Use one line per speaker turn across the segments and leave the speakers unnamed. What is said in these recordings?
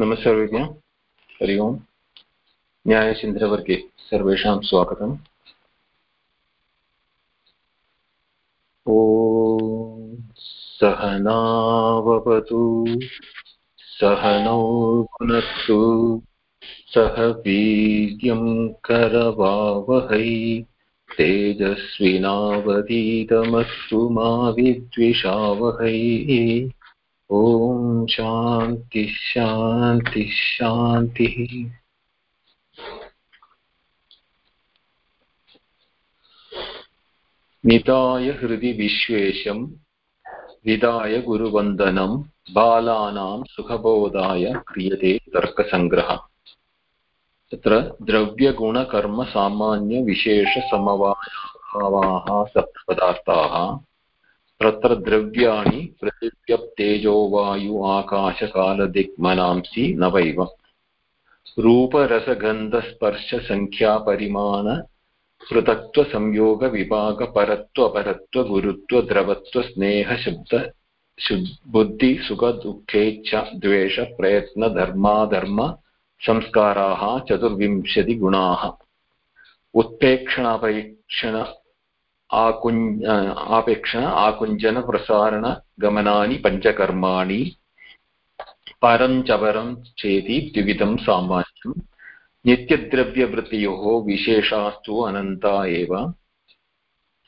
नमस्ते सर्वेभ्यः हरि ओम्। न्यायचिन्तनवर्गे सर्वेषां स्वागतम्। ॐ सहनावतु सहनौ पुनस्तु, सह वीर्यं करवावहै, तेजस्विनावतीतमस्तु मा विद्विषावहै। ॐ शान्ति शान्ति, शान्तिः। निधाय हृदि विश्वेशं विधाय गुरुवन्दनं बालानां सुखबोधाय क्रियते तर्कसङ्ग्रहः। तत्र द्रव्यगुणकर्मसामान्यविशेषसमवायाभावाः सप्तपदार्थाः तत्र द्रव्याणि पृथिव्यप्तेजो वायु आकाशकालदिक्मनांसि नवैव रूपरसगन्धस्पर्शसङ्ख्यापरिमाण पृथक्त्वसंयोगविभागपरत्वपरत्वगुरुत्वद्रवत्वस्नेहशब्द बुद्धिसुखदुःखेच्छा द्वेषप्रयत्नधर्माधर्म संस्काराः चतुर्विंशतिगुणाः। उत्प्रेक्षणापरीक्षण आकुञ् आपेक्षण आकुञ्चनप्रसारणगमनानि पञ्चकर्माणि परं च परं चेति द्विविधं सामान्यं। नित्यद्रव्यवृत्तयोः विशेषास्तु अनन्ता एव।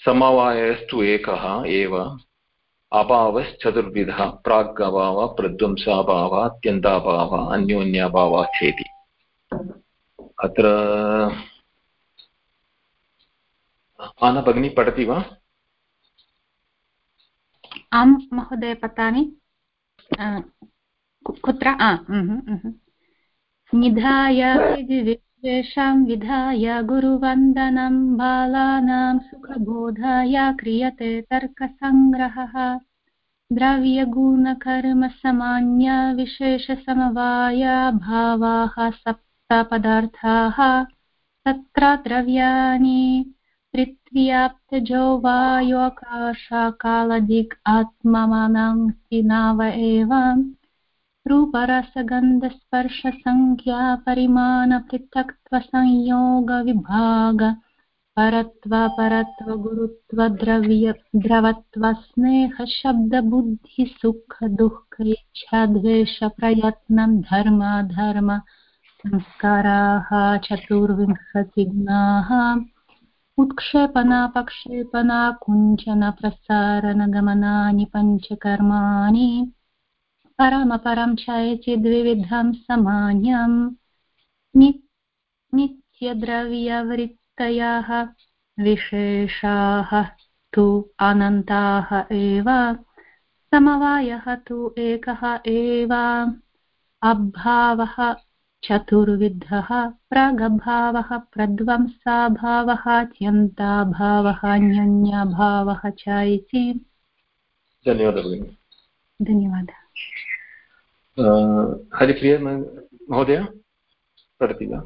समवायस्तु एकः एव। अभावश्चतुर्विधः प्रागभावः, प्रध्वंसाभावः, अत्यन्ताभावः, अन्योन्याभावः चेति। अत्र आना भगिनी पठति वा
आं महोदय पठामि कुत्र निधाय विश्वेषां विधाय गुरुवन्दनं, बालानां सुखबोधाय क्रियते तर्कसङ्ग्रहः। द्रव्यगुणकर्मसामान्यविशेषसमवायाभावाः सप्तपदार्थाः। तत्र द्रव्याणि पृथ्व्याप्तजो वायोकाशाकालदिक् आत्ममानांसि नाव एव रूपरसगन्धस्पर्शसङ्ख्या परिमाणपृथक्त्वसंयोगविभाग परत्व परत्व गुरुत्व द्रव्य द्रवत्व स्नेह शब्द बुद्धि इच्छा द्वेष प्रयत्नं धर्म धर्म संस्काराः चतुर्विंशतिगुणाः। उत्क्षेपणापक्षेपणा कुञ्चनप्रसारणगमनानि पञ्चकर्माणि। परमपरं चयति द्विविधं सामान्यं नित्यद्रव्यवृत्तयः विशेषाः तु अनन्ताः एव। समवायः तु एकः एव। अभावः चतुर्विधः प्रागभावः प्रध्वंसाभावः अत्यन्ताभावः न्यून्याभावः च इति।
धन्यवादः भगिनि।
धन्यवादः।
हरिप्रिय महोदय पठति वा?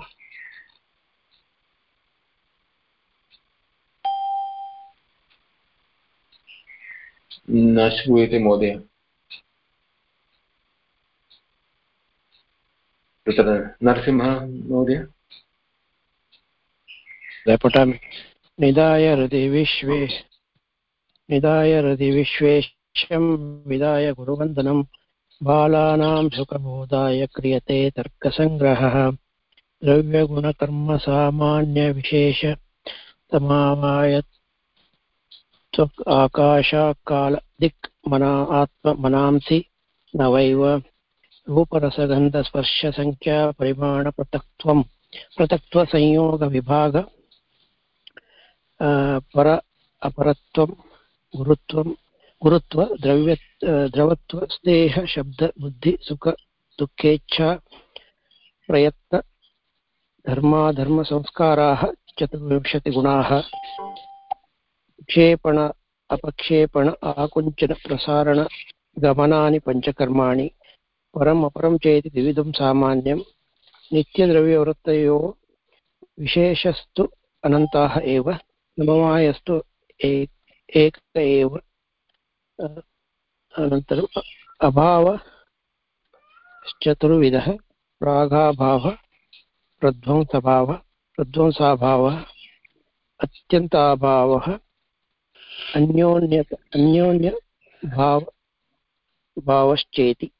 न श्रूयते महोदय। तत्र नरसिंहः महोदय
पठामि निधाय हृदि विश्वे निधाय हृदि विश्वेशं विधाय गुरुवन्दनं बालानां सुखबोधाय क्रियते तर्कसङ्ग्रहः द्रव्यगुणकर्मसामान्यविशेष समावायत्व आकाशाकालदिक् मना आत्ममनांसि नवैव रूपरसगन्धस्पर्शसङ्ख्या परिमाणपृथक्त्वं पृथक्त्वसंयोगविभाग पर अपरत्वं गुरुत्वं गुरुत्व, द्रव्य द्रवत्व दुःखेच्छा, प्रयत्न धर्माधर्मसंस्काराः चतुर्विंशतिगुणाः क्षेपण अपक्षेपण, आकुञ्चन, प्रसारण, गमनानि, पञ्चकर्माणि परम् अपरं चेति द्विविधं सामान्यं। नित्यद्रव्यवृत्तयो विशेषस्तु अनन्ताः एव समवायस्तु एक एव अनन्तरम् अभावश्चतुर्विधः प्रागाभावः प्रध्वंसभावः, प्रध्वंसाभावः, अत्यन्ताभावः अन्योन्य अन्योन्यभाव, भावश्चेति।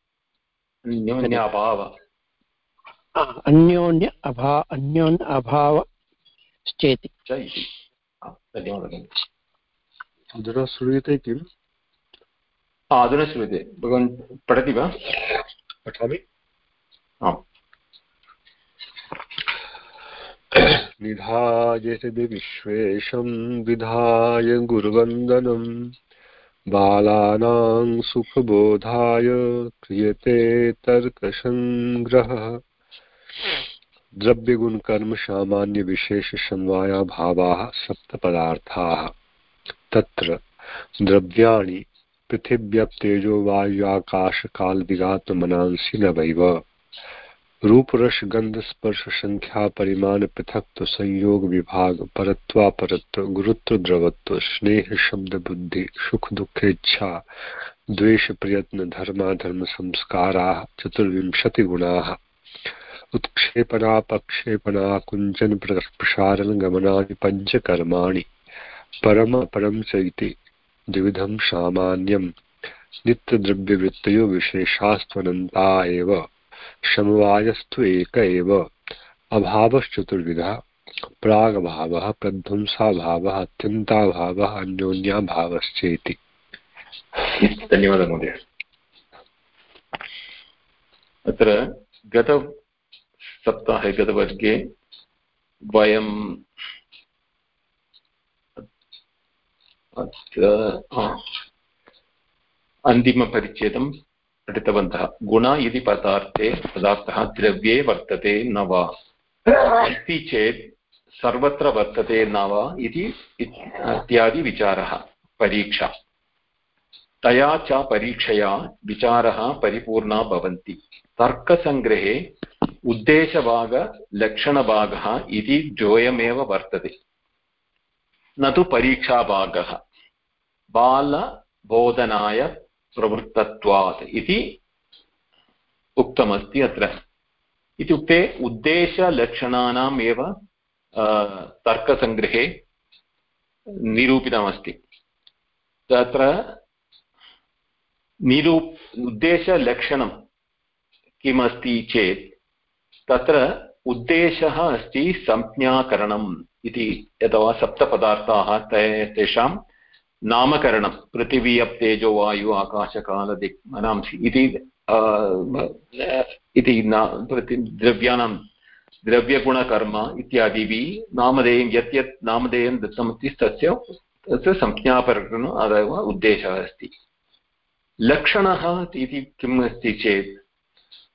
अन्योन्याभाव
अन्योन्य अभा अन्योन्य अभावश्चेति
हा, धन्यवादः
अधुना श्रूयते किम्?
अधुना श्रूयते। भवान् पठति वा?
पठामि।
आम्
निधायति विश्वेशं विधाय गुरुवन्दनं बालानां सुखबोधाय क्रियते तर्कसङ्ग्रहः द्रव्यगुणकर्म सामान्यविशेषसमवाया भावाः सप्तपदार्थाः तत्र द्रव्याणि पृथिव्यप्तेजो वायुआकाशकालदिगात्मनांसि नवैव रूपरसगन्धस्पर्शसङ्ख्यापरिमाण पृथक्त्व संयोग विभाग परत्वापरत्व गुरुत्व द्रवत्व स्नेह शब्द बुद्धि सुख दुःखेच्छा द्वेषप्रयत्न धर्माधर्म संस्काराः चतुर्विंशतिगुणाः उत्क्षेपणापक्षेपणा कुञ्चन प्रसारणगमनानि पञ्चकर्माणि परम अपरं च इति द्विविधं सामान्यं नित्यद्रव्यवृत्तयो विशेषास्त्वनन्ता एव। समवायस्तु एक एव अभावश्चतुर्विधः। प्रागभावः, प्रध्वंसाभावः, अत्यन्ताभावः, अन्योन्याभावश्चेति।
धन्यवादः महोदय। अत्र गतसप्ताहे, गतवर्गे वयं अन्तिमपरिच्छेदं पठितवन्तः। गुण इति पदार्थे पदार्थः द्रव्ये वर्तते न वा? अस्ति चेत् सर्वत्र वर्तते न वा इति इत्यादि विचारः, परीक्षा। तया च परीक्षया विचारः परिपूर्णा भवन्ति। तर्कसङ्ग्रहे उद्देशभागलक्षणभागः इति द्वयमेव वर्तते। न तु परीक्षाभागः। बालबोधनाय प्रवृत्तत्वात् इति उक्तमस्ति अत्र। इत्युक्ते उद्देशलक्षणानाम् एव तर्कसङ्ग्रहे निरूपितमस्ति। तत्र निरू, उद्देशलक्षणं किमस्ति चेत्, तत्र उद्देशः अस्ति संज्ञाकरणम् इति अथवा सप्तपदार्थाः ते तेषां नामकरणं पृथिवी अप् वायु आकाशकालदिक् मनांसि इति इति द्रव्याणां, द्रव्यगुणकर्म इत्यादिभिः नामधेयं यत् यत् नामधेयं दत्तमस्ति तस्य तस्य संज्ञापरणम् अतः उद्देशः अस्ति। लक्षणः इति किम् अस्ति चेत्,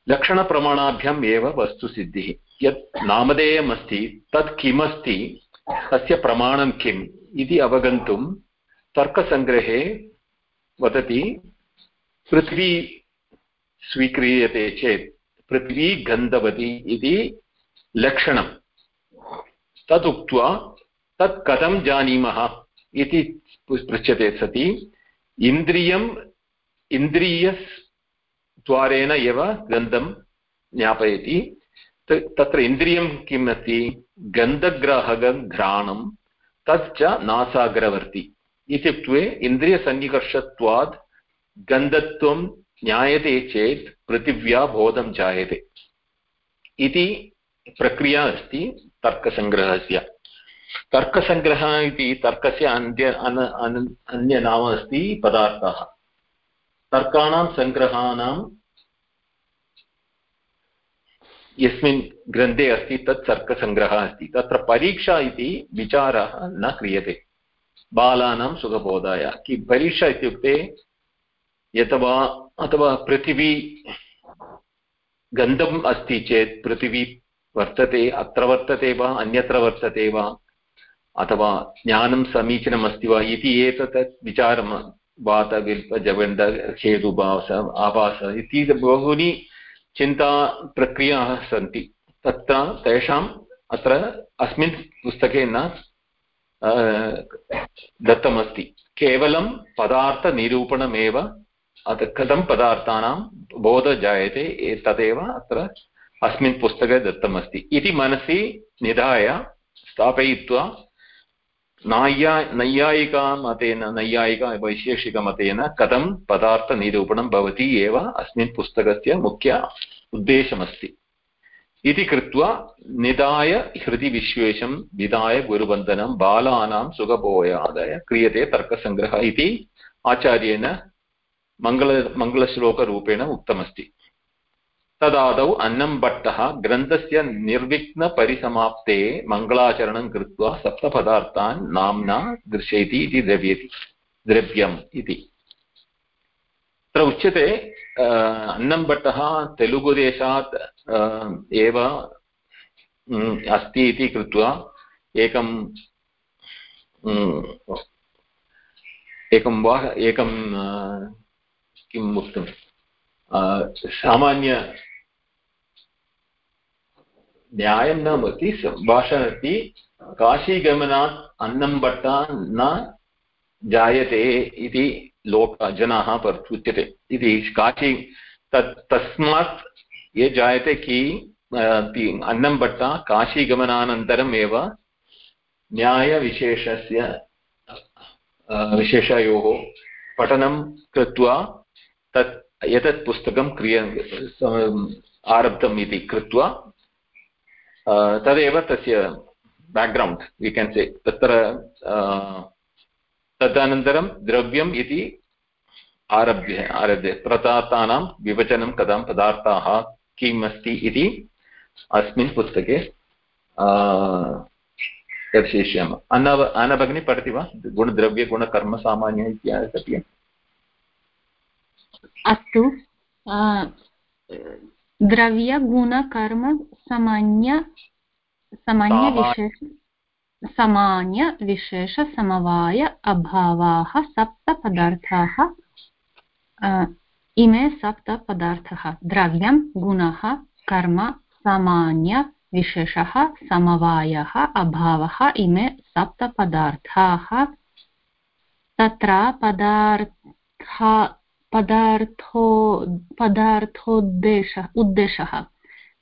लक्षणप्रमाणाभ्याम् एव वस्तुसिद्धिः। यत् नामधेयम् अस्ति तत् किमस्ति, तस्य प्रमाणं किम् इति अवगन्तुं तर्कसङ्ग्रहे वदति, पृथ्वी स्वीक्रियते चेत्, पृथ्वी गन्धवती इति लक्षणं। तदुक्त्वा तत् कथं जानीमः इति पृच्छ्यते सति, इन्द्रियम्, इन्द्रियद्वारेण एव गन्धं ज्ञापयति। तत्र इन्द्रियं किम् अस्ति? गन्धग्राहकघ्राणं तच्च नासाग्रवर्ति। इत्युक्ते इन्द्रियसन्निकर्षत्वात् गन्धत्वं ज्ञायते चेत् पृथिव्या बोधं जायते। इति प्रक्रिया अस्ति तर्कसङ्ग्रहस्य। तर्कसङ्ग्रहः इति तर्कस्य अन्य अन्यनाम अस्ति पदार्थाः। तर्काणां सङ्ग्रहाणां यस्मिन् ग्रन्थे अस्ति तत् तर्कसङ्ग्रहः अस्ति। तत्र परीक्षा इति विचारः न क्रियते। बालानां सुखबोधाय। कि परीक्षा इत्युक्ते यथवा अथवा पृथिवी गन्धम् अस्ति चेत् पृथिवी वर्तते, अत्र वर्तते वा, अन्यत्र वर्तते वा, अथवा ज्ञानं समीचीनम् अस्ति वा इति एतत् विचारं वातविल्पजबण्ड हेतुभास आभास इति बहूनि चिन्ताप्रक्रियाः सन्ति। तत्र तेषाम् अत्र अस्मिन् पुस्तके न दत्तमस्ति। केवलं पदार्थनिरूपणमेव, अत कथं पदार्थानां बोधः जायते तदेव अत्र अस्मिन् पुस्तके दत्तमस्ति। इति मनसि निधाय स्थापयित्वा नाय्या, नैयायिकामतेन, नैयायिका वैशेषिकमतेन कथं पदार्थनिरूपणं भवति एव अस्मिन् पुस्तकस्य मुख्य उद्देशमस्ति। इति कृत्वा निधाय हृदि विश्वेशं विधाय गुरुवन्दनं, बालानां सुखबोयादय क्रियते तर्कसङ्ग्रहः इति आचार्येण मङ्गल मङ्गलश्लोकरूपेण उक्तमस्ति। तदादौ अन्नम्भट्टः ग्रन्थस्य निर्विघ्नपरिसमाप्ते मङ्गलाचरणं कृत्वा सप्तपदार्थान् नाम्ना दर्शयति इति द्रव्यति, द्रव्यम् इति। तत्र उच्यते अन्नम्भट्टः तेलुगुदेशात् एव अस्ति इति कृत्वा एकं एकं वा एकं किम् उक्तं सामान्य न्यायं न भवति भाषा अस्ति काशीगमनात् अन्नं भट्टा न जायते इति लोक जनाः उच्यते इति काशी तत् तस्मात् ये जायते कि अन्नं भट्टा काशीगमनानन्तरम् एव न्यायविशेषस्य विशेषयोः पठनं कृत्वा तत् एतत् पुस्तकं क्रिय आरब्धम् इति कृत्वा तदेव तस्य बेक्ग्रौण्ड् वि केन् से तत्र तदनन्तरं द्रव्यम् इति आरभ्य आरभ्य पदार्थानां विभजनं कथं पदार्थाः किम् अस्ति इति अस्मिन् पुस्तके दर्शयिष्यामः। अन्ना अन्ना पठति वा? गुणद्रव्यगुणकर्मसामान्य इत्यादि
अस्तु। द्रव्यगुणकर्म सामान्य सामान्यविशेष सामान्यविशेषसमवाय अभावाः सप्तपदार्थाः इमे सप्तपदार्थः, द्रव्यं, गुणः, कर्म सामान्यविशेषः समवायः अभावः, इमे सप्तपदार्थाः। तत्र पदार्था पदार्थो, पदार्थोद्देशः, उद्देशः,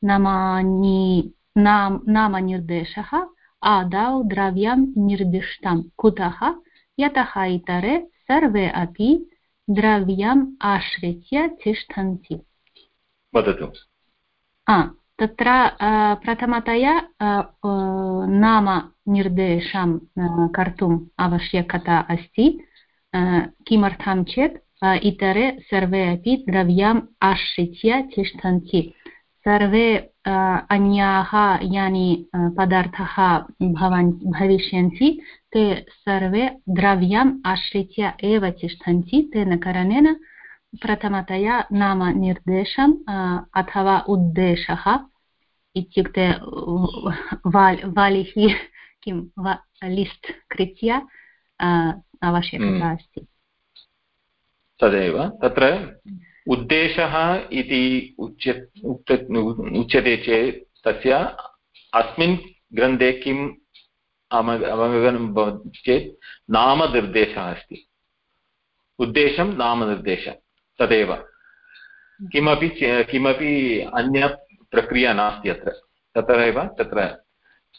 नामानि, नाम, नामनिर्देशः आदौ द्रव्यं निर्दिष्टं कुतः यतः इतरे सर्वे अपि द्रव्यम् आश्रित्य तिष्ठन्ति
वदतु
तत्र प्रथमतया नाम निर्देशं कर्तुम् आवश्यकता अस्ति किमर्थं चेत् इतरे सर्वे अपि द्रव्यम् आश्रित्य तिष्ठन्ति सर्वे अन्याः यानि पदार्थाः भवन् भविष्यन्ति ते सर्वे द्रव्यम् आश्रित्य एव तिष्ठन्ति। तेन कारणेन प्रथमतया नाम निर्देशम् अथवा उद्देशः इत्युक्ते वालिः किं लिस्ट् कृत्य आवश्यकता अस्ति।
तदेव। तत्र उद्देशः इति उच्य उच्यते चेत् तस्य अस्मिन् ग्रन्थे किम् अवगमनं भवति चेत् नामनिर्देशः अस्ति। उद्देशं नामनिर्देशः, तदेव। किमपि किमपि अन्यप्रक्रिया नास्ति अत्र। तत्रैव तत्र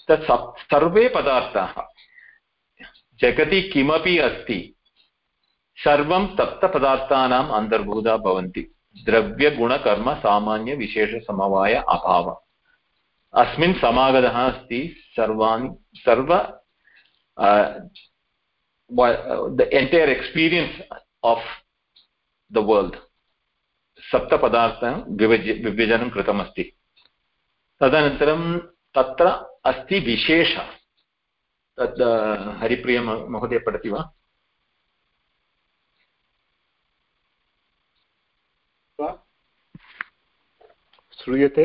तत् सर्वे पदार्थाः। जगति किमपि अस्ति सर्वं सप्तपदार्थानाम् अन्तर्भूता भवन्ति। द्रव्यगुणकर्म सामान्यविशेषसमवाय अभावः। अस्मिन् समागतः अस्ति सर्वाणि सर्व the entire experience of the world सप्तपदार्थं विभज विभजनं कृतमस्ति। तदनन्तरं तत्र अस्ति विशेष। तत् हरिप्रिय महोदय पठति वा?
श्रूयते?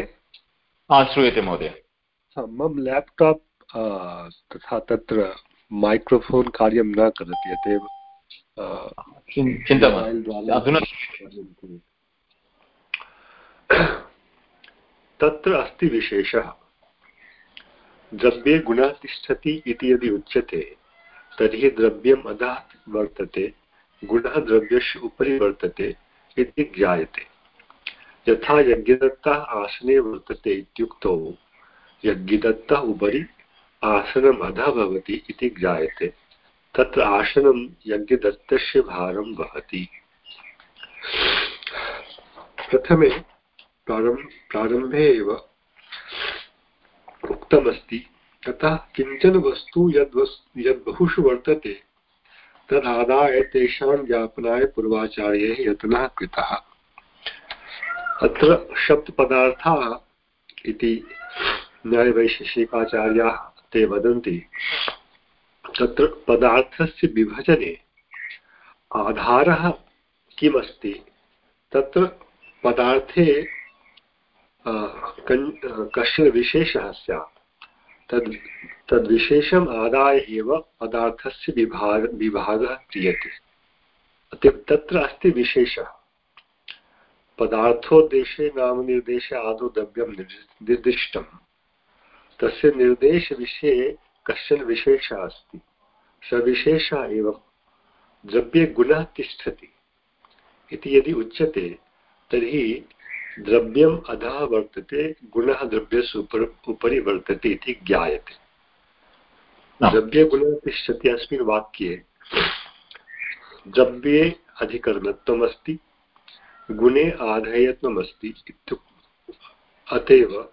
श्रूयते महोदय.
मम लेप्टाप् तथा तत्र मैक्रोफोन् कार्यं न करोति अत एव
चिन्ता
तत्र अस्ति विशेषः। द्रव्ये गुणः तिष्ठति इति यदि उच्यते तर्हि द्रव्यम् अधः वर्तते गुणः द्रव्यस्य उपरि वर्तते इति ज्ञायते। यथा यज्ञदत्तः आसने वर्तते इत्युक्तौ। यज्ञदत्तः उपरि आसनम् अधः भवति इति ज्ञायते। तत्र आसनं यज्ञदत्तस्य भारं वहति। प्रथमे प्रारम्, प्रारम्भे एव उक्तमस्ति। तथा किंचन वस्तु यद् यद् बहुषु वर्तते, तदादाय तेषां ज्ञापनाय पूर्वाचार्यैः यत्नः कृतः। अत्र शब्दपदार्थाः इति न्यायवैशेषिकाचार्याः ते वदन्ति, तत्र पदार्थस्य विभजने आधारः किमस्ति? तत्र पदार्थे कश्चन विशेषः स्यात्। तद्, तद्विशेषम् आदाय एव पदार्थस्य विभाग, विभागः क्रियते। तत्र अस्ति विशेषः। पदार्थोद्देशे नामनिर्देशे आदौ द्रव्यं निर्दिष्टं तस्य निर्देशविषये कश्चन विशेषः अस्ति। स विशेषः एवं द्रव्ये गुणः तिष्ठति। इति यदि उच्यते तर्हि द्रव्यम् अधः वर्तते गुणः द्रव्यस्य उपर उपरि वर्तते इति ज्ञायते। द्रव्यगुणः तिष्ठति अस्मिन् वाक्ये द्रव्ये अधिकरणत्वम् अस्ति गुणे आधेयत्वम् अस्ति अत एव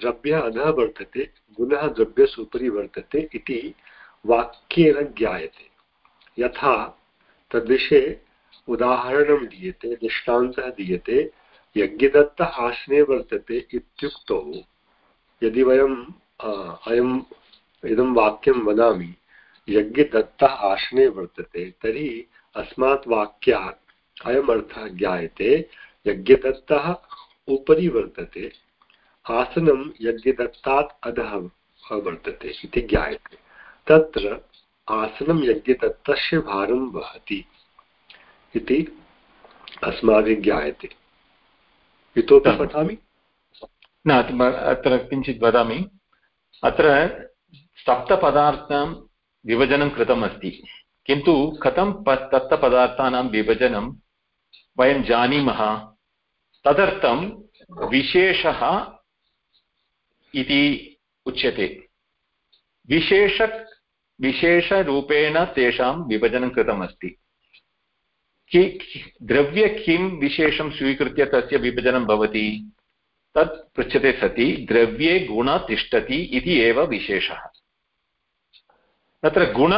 द्रव्यः अधः वर्तते, गुणः द्रव्यस्य उपरि वर्तते इति वाक्येन ज्ञायते। यथा तद्विषये उदाहरणं दीयते, दृष्टान्तः दीयते, यज्ञदत्त आसने वर्तते इत्युक्तौ, यदि वयम् अयम् इदं वाक्यं वदामि, यज्ञदत्तः आसने वर्तते, तर्हि अस्मात् वाक्यात् अयम् अर्थः ज्ञायते यज्ञदत्तः उपरि वर्तते आसनं यज्ञदत्तात् अधः वर्तते इति ज्ञायते। तत्र आसनं यज्ञदत्तस्य भारं वहति इति अस्माभिः ज्ञायते। इतोपि पठामि?
न अत्र किञ्चित् वदामि। अत्र सप्तपदार्थां विभजनं कृतम् अस्ति किन्तु कथं सप्तपदार्थानां विभजनं वयं जानीमः। तदर्थं विशेषः इति उच्यते। विशेष विशेषरूपेण तेषां विभजनं कृतमस्ति। कि, द्रव्य किं विशेषं स्वीकृत्य तस्य विभजनं भवति, तत् पृच्छते सति, द्रव्ये गुण तिष्ठति इति एव विशेषः। तत्र गुण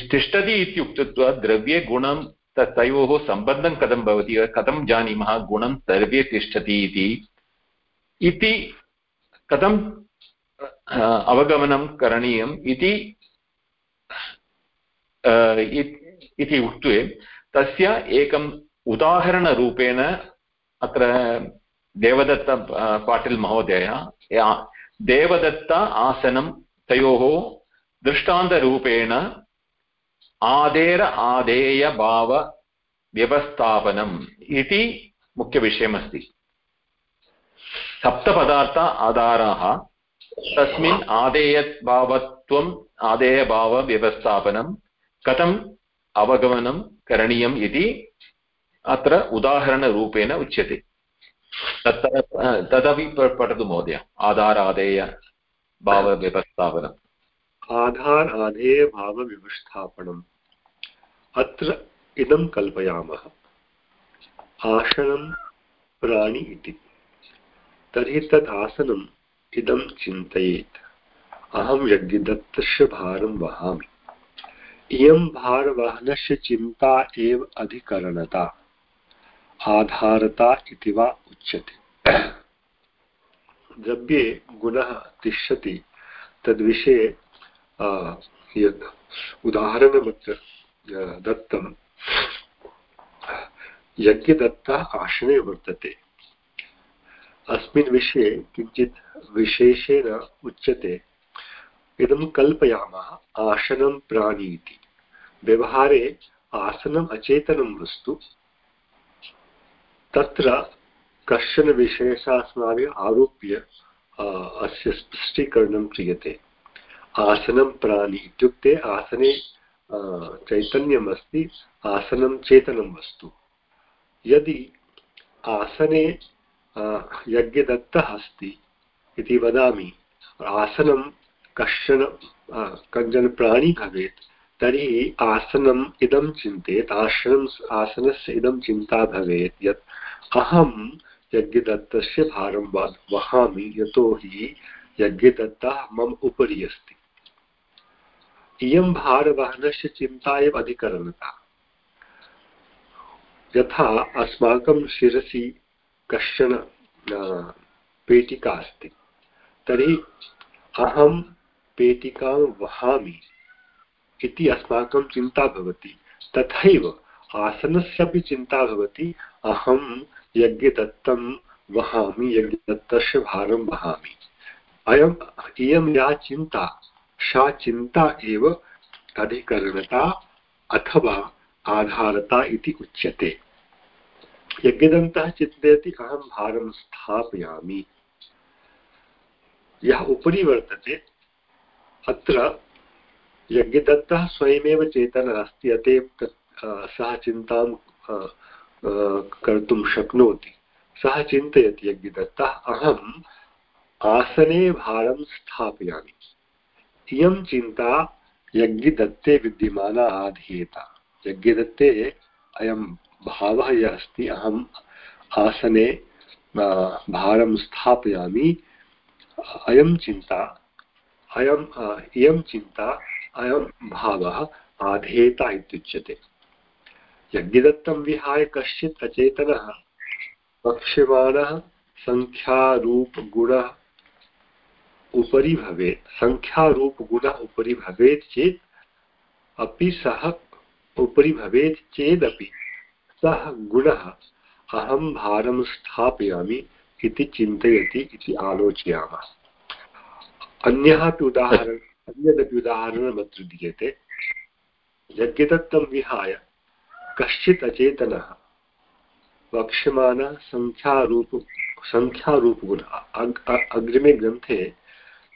तिष्ठति इत्युक्त्वा द्रव्ये गुणं तयोः सम्बन्धं कथं भवति? कथं जानीमः? गुणं द्रव्ये तिष्ठति इति। इति कथं अवगमनं करणीयम् इति इति उक्त्वे तस्य एकम् उदाहरणरूपेण अत्र देवदत्त पाटिल् महोदय देवदत्त आसनं तयोः दृष्टान्तरूपेण आदेर आदेयभावव्यवस्थापनम् इति मुख्यविषयमस्ति सप्तपदार्थ आधाराः। तस्मिन् आदेयभावत्वम् आदेयभावव्यवस्थापनं कथम् अवगमनं करणीयम् इति अत्र उदाहरणरूपेण उच्यते। तत्र, तदपि पठतु महोदय। आधारादेय भावव्यवस्थापनम्
आधार आधेय भावव्यवस्थापनम् अत्र इदं कल्पयामः। आसनं प्राणि इति। तर्हि तद् आसनम् इदं चिन्तयेत्। अहं यज्ञदत्तस्य भारं वहामि। इयं भारवहनस्य चिन्ता एव अधिकरणता। आधारता इति वा उच्यते। द्रव्ये गुणः तिष्ठति। तद्विषये यद् उदाहरणमत्र दत्तं यज्ञदत्तः आसने वर्तते। अस्मिन् विषये किञ्चित् विशेषेण उच्यते। इदं कल्पयामः आसनं प्राणी इति व्यवहारे आसनम् अचेतनं वस्तु। तत्र कश्चन विशेषः अस्माभिः आरोप्य अस्य स्पष्टीकरणं क्रियते। आसनं प्राणि इत्युक्ते आसने चैतन्यम् अस्ति आसनं चेतनं वस्तु यदि आसने यज्ञदत्तः अस्ति इति वदामि, आसनं कश्चन कञ्चन प्राणी भवेत्, तर्हि आसनम् इदं चिन्तयेत् आसनम् आसनस्य इदं चिन्ता भवेत्, यत् अहं यज्ञदत्तस्य भारं वहामि, यतोहि यज्ञदत्तः मम उपरि अस्ति। इयं भारवहनस्य चिन्ता एव अधिकरणता। यथा अस्माकं शिरसि कश्चन पेटिका अस्ति। तर्हि अहं पेटिकां वहामि इति अस्माकं चिन्ता भवति। तथैव आसनस्यापि चिन्ता भवति। अहं यज्ञदत्तं वहामि, यज्ञदत्तस्य भारं वहामि। अयम्, इयं या चिन्ता सा चिन्ता एव अधिकरणता अथवा आधारता इति उच्यते। यज्ञदन्तः चिन्तयति, अहं भारं स्थापयामि। यः उपरि वर्तते, अत्र यज्ञदत्तः स्वयमेव चेतनः अस्ति, अत एव सः चिन्तां कर्तुं शक्नोति। सः चिन्तयति यज्ञदत्तः अहम् आसने भारं स्थापयामि। इयं चिन्ता यज्ञदत्ते विद्यमाना आधीयता। यज्ञदत्ते अयं भावः यः अस्ति, अहम् आसने भारं स्थापयामि। अयं चिन्ता अयम् इयं चिन्ता, अयं भावः आधेयता इत्युच्यते। यज्ञदत्तं विहाय कश्चित् अचेतनः वक्ष्यमाणः सङ्ख्यारूपगुणः उपरि भवेत्। सङ्ख्यारूपगुणः उपरि भवेत् चेत् अपि सः उपरि भवेत् चेदपि। सः गुणः अहं भारं स्थापयामि इति चिन्तयति इति आलोचयामः। अन्यः अपि उदाहरणम् अन्यदपि उदाहरणम् अत्र दीयते। यज्ञदत्तं विहाय कश्चित् अचेतनः वक्ष्यमाणः सङ्ख्यारूप सङ्ख्यारूपगुणः अग्रिमे ग्रन्थे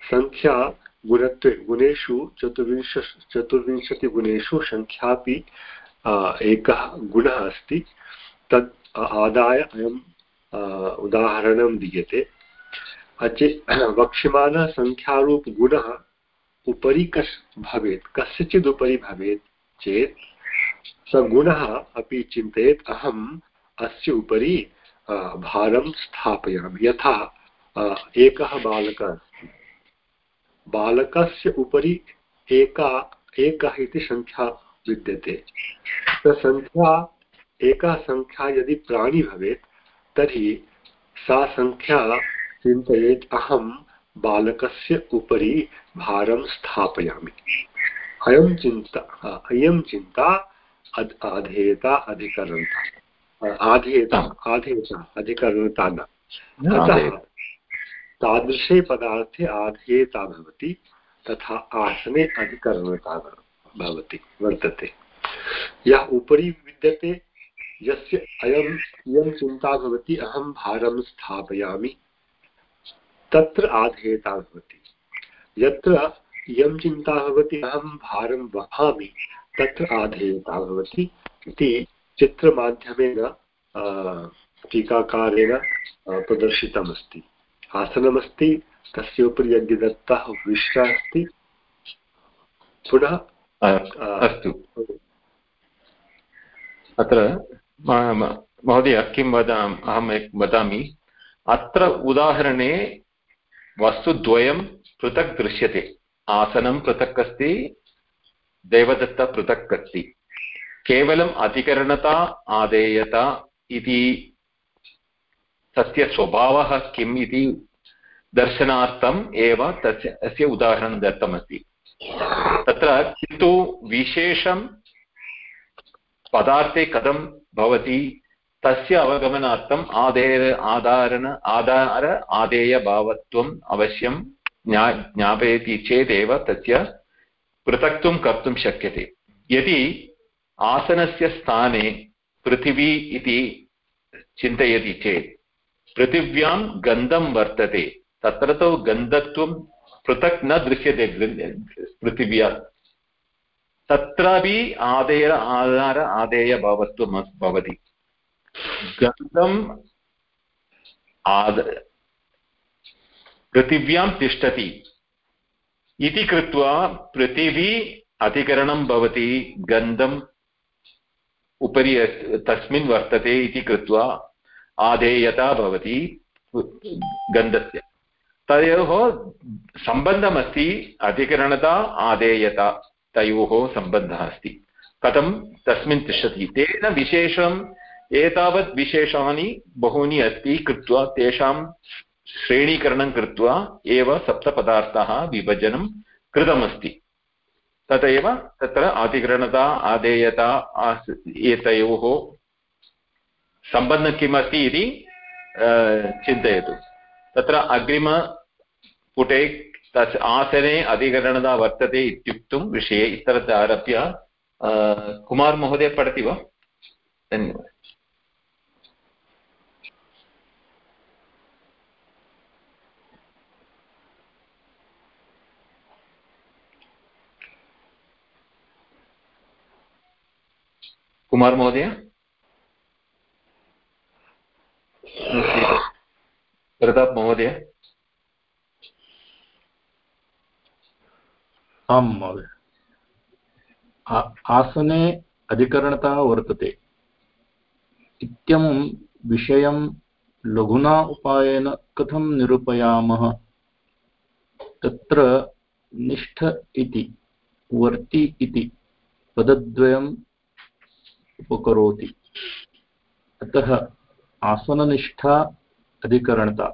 सङ्ख्या गुणत्वे गुणेषु चतुर्विंश चतुर्विंशतिगुणेषु सङ्ख्यापि एकः गुणः अस्ति। तत् आदाय अयम् उदाहरणं दीयते। अचे वक्ष्यमाणः सङ्ख्यारूपगुणः उपरि कस् भवेत् कस्यचित् उपरि भवेत् चेत् स गुणः अपि चिन्तयेत्, अहम् अस्य उपरि भारं स्थापयामि। यथा एकः बालकः बालकस्य उपरि एका एकः इति सङ्ख्या विद्यते। सङ्ख्या एका सङ्ख्या यदि प्राणी भवेत् तर्हि सा सङ्ख्या चिन्तयेत् अहं बालकस्य उपरि भारं स्थापयामि। अयं चिन्ता अयं चिन्ता आधेयता अधिकरणता आधेयता आधेयता अधिकरणता न। अतः तादृशे पदार्थे आधेयता भवति, तथा आसने अधिकरणता भवति, वर्तते। यः उपरि विद्यते, यस्य अयम् इयं चिन्ता भवति, अहं भारं स्थापयामि, तत्र आधेयता भवति। यत्र इयं चिन्ता भवति, अहं भारं वहामि, तत्र आधेयता भवति इति चित्रमाध्यमेन टीकाकारेण प्रदर्शितमस्ति। आसनमस्ति तस्य उपरि यज्ञदत्तः विश्रः अस्ति पुनः
अस्तु। अत्र महोदय, किं वदामि? अहम् वदामि। अत्र उदाहरणे वस्तुद्वयं पृथक् दृश्यते आसनं पृथक् अस्ति देवदत्त पृथक् अस्ति केवलम् अधिकरणता, आदेयता इति तस्य स्वभावः किम् इति दर्शनार्थम् एव तस्य, अस्य उदाहरणं दत्तमस्ति। तत्र किन्तु विशेषं पदार्थे कथं भवति, तस्य अवगमनार्थम् आदेर आधारण, आधार आदेयभावत्वम् अवश्यं ज्ञा, ज्ञापयति चेदेव तस्य पृथक्त्वं कर्तुं शक्यते। यदि आसनस्य स्थाने पृथिवी इति चिन्तयति चेत् पृथिव्यां गन्धं वर्तते। तत्र तु गन्धत्वं पृथक् न दृश्यते पृथिव्या। तत्रापि आदेय, आधार आदेयभावत्वं भवति। गन्धं आद, पृथिव्यां तिष्ठति। इति कृत्वा पृथिवी अधिकरणं भवति। गन्धम् उपरि तस्मिन् वर्तते इति कृत्वा आधेयता भवति गन्धस्य। तयोः सम्बन्धमस्ति अधिकरणता, आधेयता, तयोः सम्बन्धः अस्ति। कथं? तस्मिन् तिष्ठति। तेन विशेषम्, एतावत् विशेषाणि बहूनि अस्ति कृत्वा तेषां श्रेणीकरणं कृत्वा एव सप्तपदार्थाः विभजनं कृतमस्ति। तदेव तत्र अधिकरणता आदेयता एतयोः सम्बन्धं किमस्ति इति चिन्तयतु तत्र अग्रिमपुटे तस् आसने अधिकरणता वर्तते इत्युक्तुं विषये इतरत् आरभ्य कुमार् महोदय पठति वा धन्यवादः कुमार महोदय प्रताप् महोदय।
आं महोदय। आसने अधिकरणता वर्तते। इत्यमुं विषयं लघुना उपायेन कथं निरूपयामः? तत्र निष्ठ इति, वर्ति इति पदद्वयं उपकरोति। अतः आसननिष्ठा अधिकरणता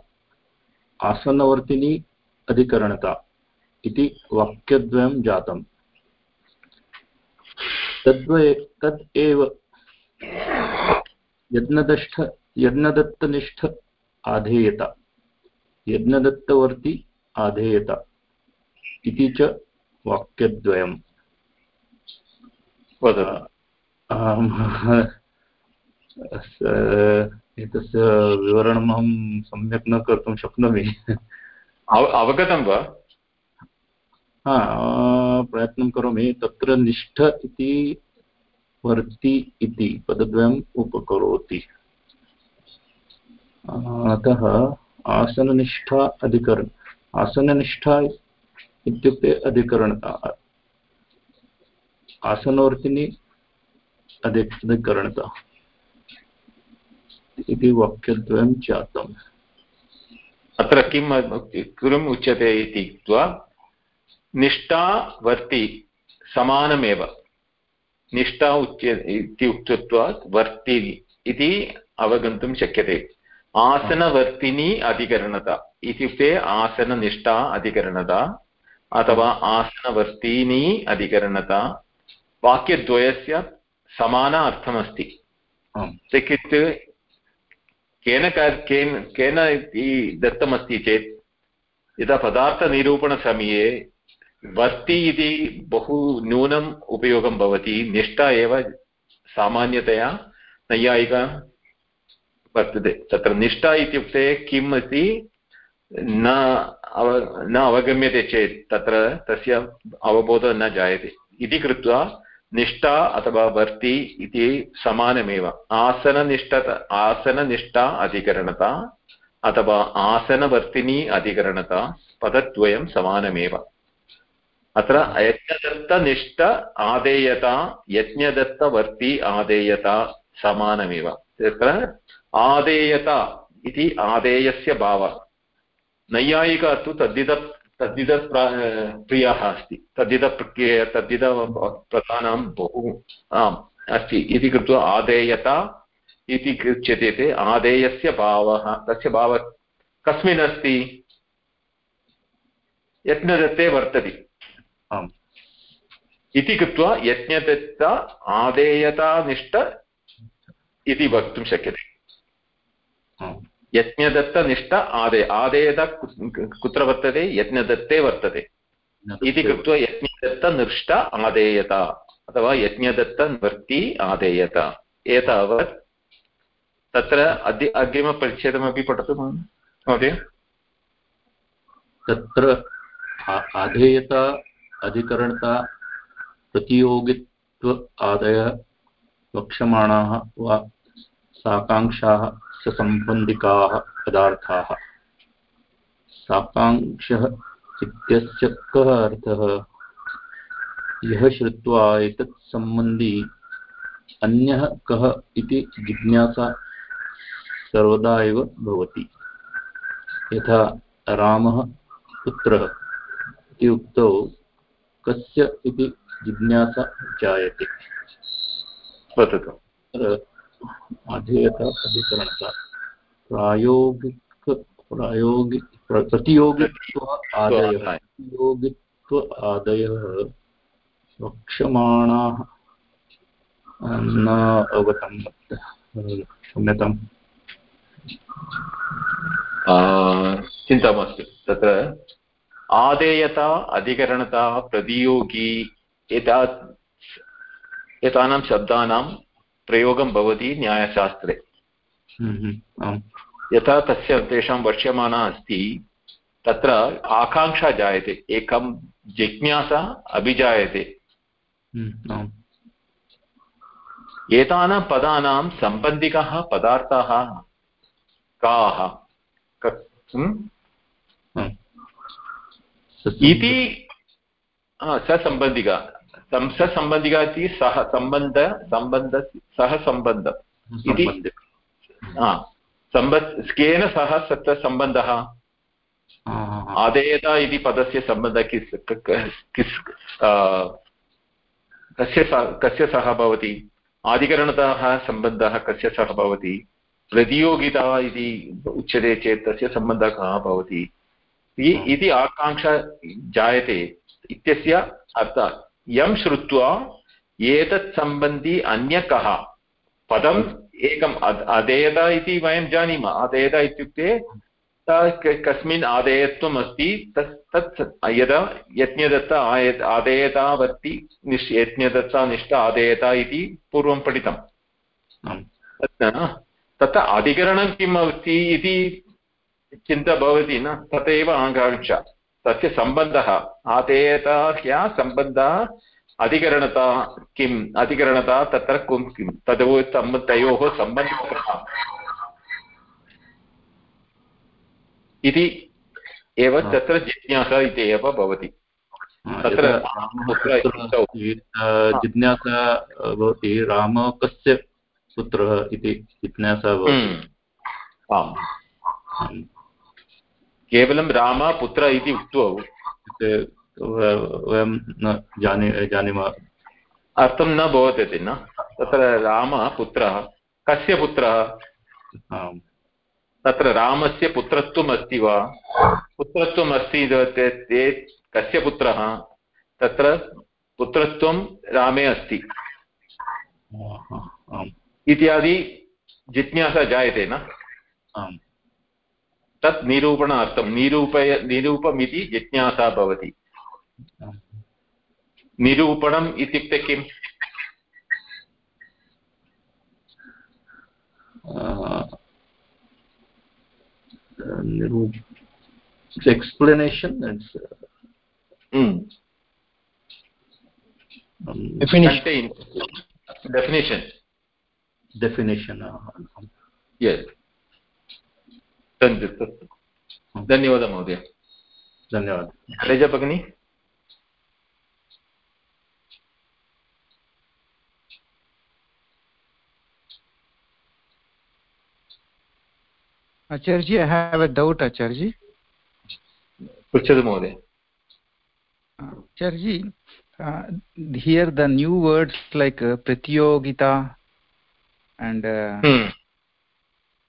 आसनवर्तिनी अधिकरणता इति वाक्यद्वयं जातम्। तद्वये तद् एव यज्ञदष्ठ यज्ञदत्तनिष्ठ आधेयता यज्ञदत्तवर्ति आधेयता इति च वाक्यद्वयम्। एतस्य विवरणम् अहं सम्यक् न कर्तुं शक्नोमि।
अवगतं वा?
हा प्रयत्नं करोमि। तत्र निष्ठ इति वर्ति इति पदद्वयम् उपकरोति। अतः आसननिष्ठा अधिकरण। आसननिष्ठा इत्युक्ते अधिकरणता आसनवर्तिनी अधिकरणता। इति वाक्यद्वयं जातम्।
अत्र किम् किम् उच्यते इति उक्त्वा निष्ठावर्ति समानमेव। निष्ठा उच्य इति उक्तत्वात् वर्ति इति अवगन्तुं शक्यते। आसनवर्तिनी अधिकरणता इत्युक्ते आसननिष्ठा अधिकरणता अथवा आसनवर्तिनी अधिकरणता वाक्यद्वयस्य समान अर्थमस्ति इत्युक्ते केन केन केन इति दत्तमस्ति चेत्, यदा पदार्थनिरूपणसमये वर्ति इति बहु न्यूनम् उपयोगं भवति, निष्ठा एव सामान्यतया नैयायिका वर्तते। तत्र निष्ठा इत्युक्ते किम् इति न अव, न अवगम्यते चेत् तत्र तस्य अवबोधः न जायते। इति कृत्वा निष्ठा अथवा वर्ति इति समानमेव। आसननिष्ठत, आसननिष्ठा अधिकरणता अथवा आसनवर्तिनी अधिकरणता पदद्वयं समानमेव। अत्र यज्ञदत्तनिष्ठ आदेयता, यज्ञदत्तवर्ति आदेयता समानमेव। तत्र आदेयता इति आदेयस्य भावः। नैयायिका तु तद्धित तद्धित प्रियः अस्ति। तद्धित तद्धित प्रधानं बहु आम् अस्ति। इति कृत्वा आदेयता इति उच्यते ते। आदेयस्य भावः तस्य भावः कस्मिन् अस्ति? यत्नदत्ते वर्तते।
आम्।
इति कृत्वा यज्ञदत्त आदेयतानिष्ठ इति वक्तुं शक्यते। यज्ञदत्तनिष्ठ आदे आदेयत कुत्र वर्तते? यज्ञदत्ते वर्तते। इति कृत्वा यज्ञदत्तनिष्ठ आदेयता। अथवा यज्ञदत्तनिवृत्ति आदेयत। एतावत् तत्र अद्य अग्रिमपरिच्छेदमपि पठतु महोदय।
तत्र आधेयता अधिकरणता प्रतियोगित्व आदय वक्ष्यमाणाः वा साकाङ्क्षाः ससम्बन्धिकाः पदार्थाः। साकाङ्क्षः इत्यस्य कः अर्थः? यः श्रुत्वा एतत् सम्बन्धी अन्यः कः इति जिज्ञासा सर्वदा एव भवति। यथा रामः पुत्रः इति उक्तौ कस्य इति जिज्ञासा जायते।
वदतु
अधेयता अधिकरणता। प्रायोगिक प्रायोगिक प्रतियोगित्व आदयः। प्रतियोगित्व आदयः। वक्ष्यमाणाः न अवगतं। क्षम्यताम्
चिन्ता मास्तु। तत्र आदेयता अधिकरणता प्रतियोगी एता एतानां शब्दानां प्रयोगं भवति न्यायशास्त्रे। यथा तस्य तेषां वर्ष्यमाणा अस्ति तत्र आकाङ्क्षा जायते एकं जिज्ञासा अभिजायते। एतानां पदानां सम्बन्धिकाः पदार्थाः काः? इति ससम्बन्धिका। ससम्बन्धिका इति सः सम्बन्ध सम्बन्ध सः सम्बन्ध इति केन सह तत्र सम्बन्धः आदेयता इति पदस्य सम्बन्धः किस् किस् कस्य कस्य सह भवति? आधिकरणतः सम्बन्धः कस्य सह भवति? प्रतियोगिता इति उच्यते चेत् तस्य सम्बन्धः कः भवति? इति आकाङ्क्षा जायते। इत्यस्य अर्थः यं श्रुत्वा एतत् सम्बन्धी अन्य कः पदम् एकम् अधेयता इति वयं जानीमः। अधेयता इत्युक्ते कस्मिन् आदेयत्वम् अस्ति। तत् तत् यदा यज्ञदत्त आय आदेयतावर्ति निश् यज्ञदत्ता निष्ठ आदेयता इति पूर्वं पठितम्। तत्र अधिकरणं किम् अस्ति इति चिन्ता भवति न तथैव आकाङ्क्षा तस्य सम्बन्धः। आदेयता ह्यः सम्बन्धः अधिकरणता किम् अधिकरणता तत्र कुं किं? तद् तयोः सम्बन्धः इति एव तत्र जिज्ञासा इति एव भवति। तत्र
जिज्ञासा भवति राम कस्य पुत्रः इति जिज्ञासा भवति।
आम्। केवलं राम पुत्र इति उक्त्वा
वयं न जाने जानीमः
अर्थं न भवति इति न? तत्र राम पुत्रः कस्य पुत्रः? तत्र रामस्य पुत्रत्वम् अस्ति वा? पुत्रत्वम् अस्ति चेत् कस्य पुत्रः? तत्र पुत्रत्वं रामे अस्ति। इत्यादि जिज्ञासा जायते न? तत् निरूपणार्थं निरूपय निरूपमिति जिज्ञासा भवति। निरूपणम् इत्युक्ते किम्?
एक्स्प्लेनेशन् डेफिनेशन्
डेफिनेशन् धन्यवादः महोदय.
धन्यवादः.
रेजा भगिनी.
Acharji, I have a doubt, Acharji.
पृच्छतु महोदय
Acharji, uh, here the new words like uh, pratyogita and uh,
hmm.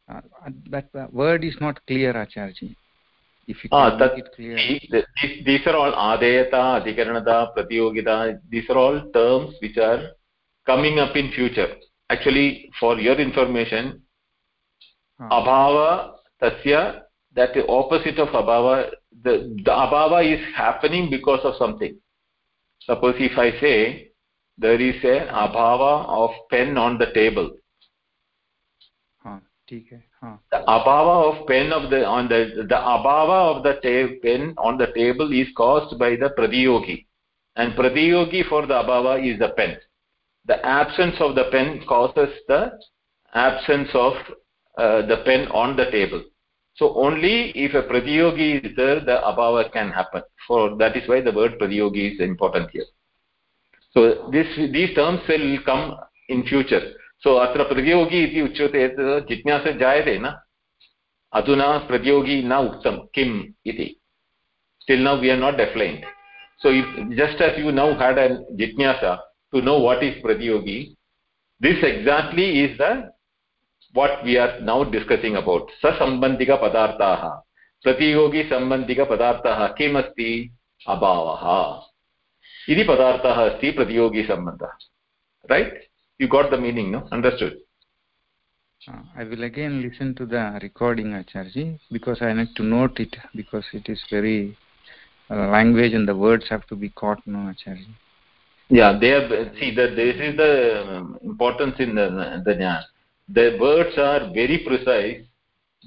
uh, that uh, word is not clear, Acharji. If you
ah, that,
it clear.
These, these are all adayata, adhikaranata, pratyogita. These are all terms which are coming up in future. Actually, for your information,
Ah.
abhava tasya that the opposite of abhava the, the abhava is happening because of something suppose if i say there is a abhava of pen on the table
हाँ, ठीक है हाँ
the abhava of pen of the on the the abhava of the ta- pen on the table is caused by the pradiyogi and pradiyogi for the abhava is the pen the absence of the pen causes the absence of uh, uh, the pen on the table. So only if a pratyogi is there the abhava can happen. For that is why the word pratyogi is important here. So this these terms will come in future. So atra pratyogi iti uchyate jignasa jayate na aduna pratyogi na uktam kim iti. Till now we are not defined. So if, just as you now had a jignasa to know what is pratyogi this exactly is the what we are now discussing about sasambandhika padarthaah प्रतियोगी सम्बन्धिकपदार्थः किम् अस्ति अभावः इति पदार्थः अस्ति प्रतियोगिसम्बन्धः right got the meaning no understood
uh, i will again listen to the recording acharji because i need to note it because it is very uh, language and the words have to be caught no acharji
yeah they are see that this is the um, importance in the the the words are very precise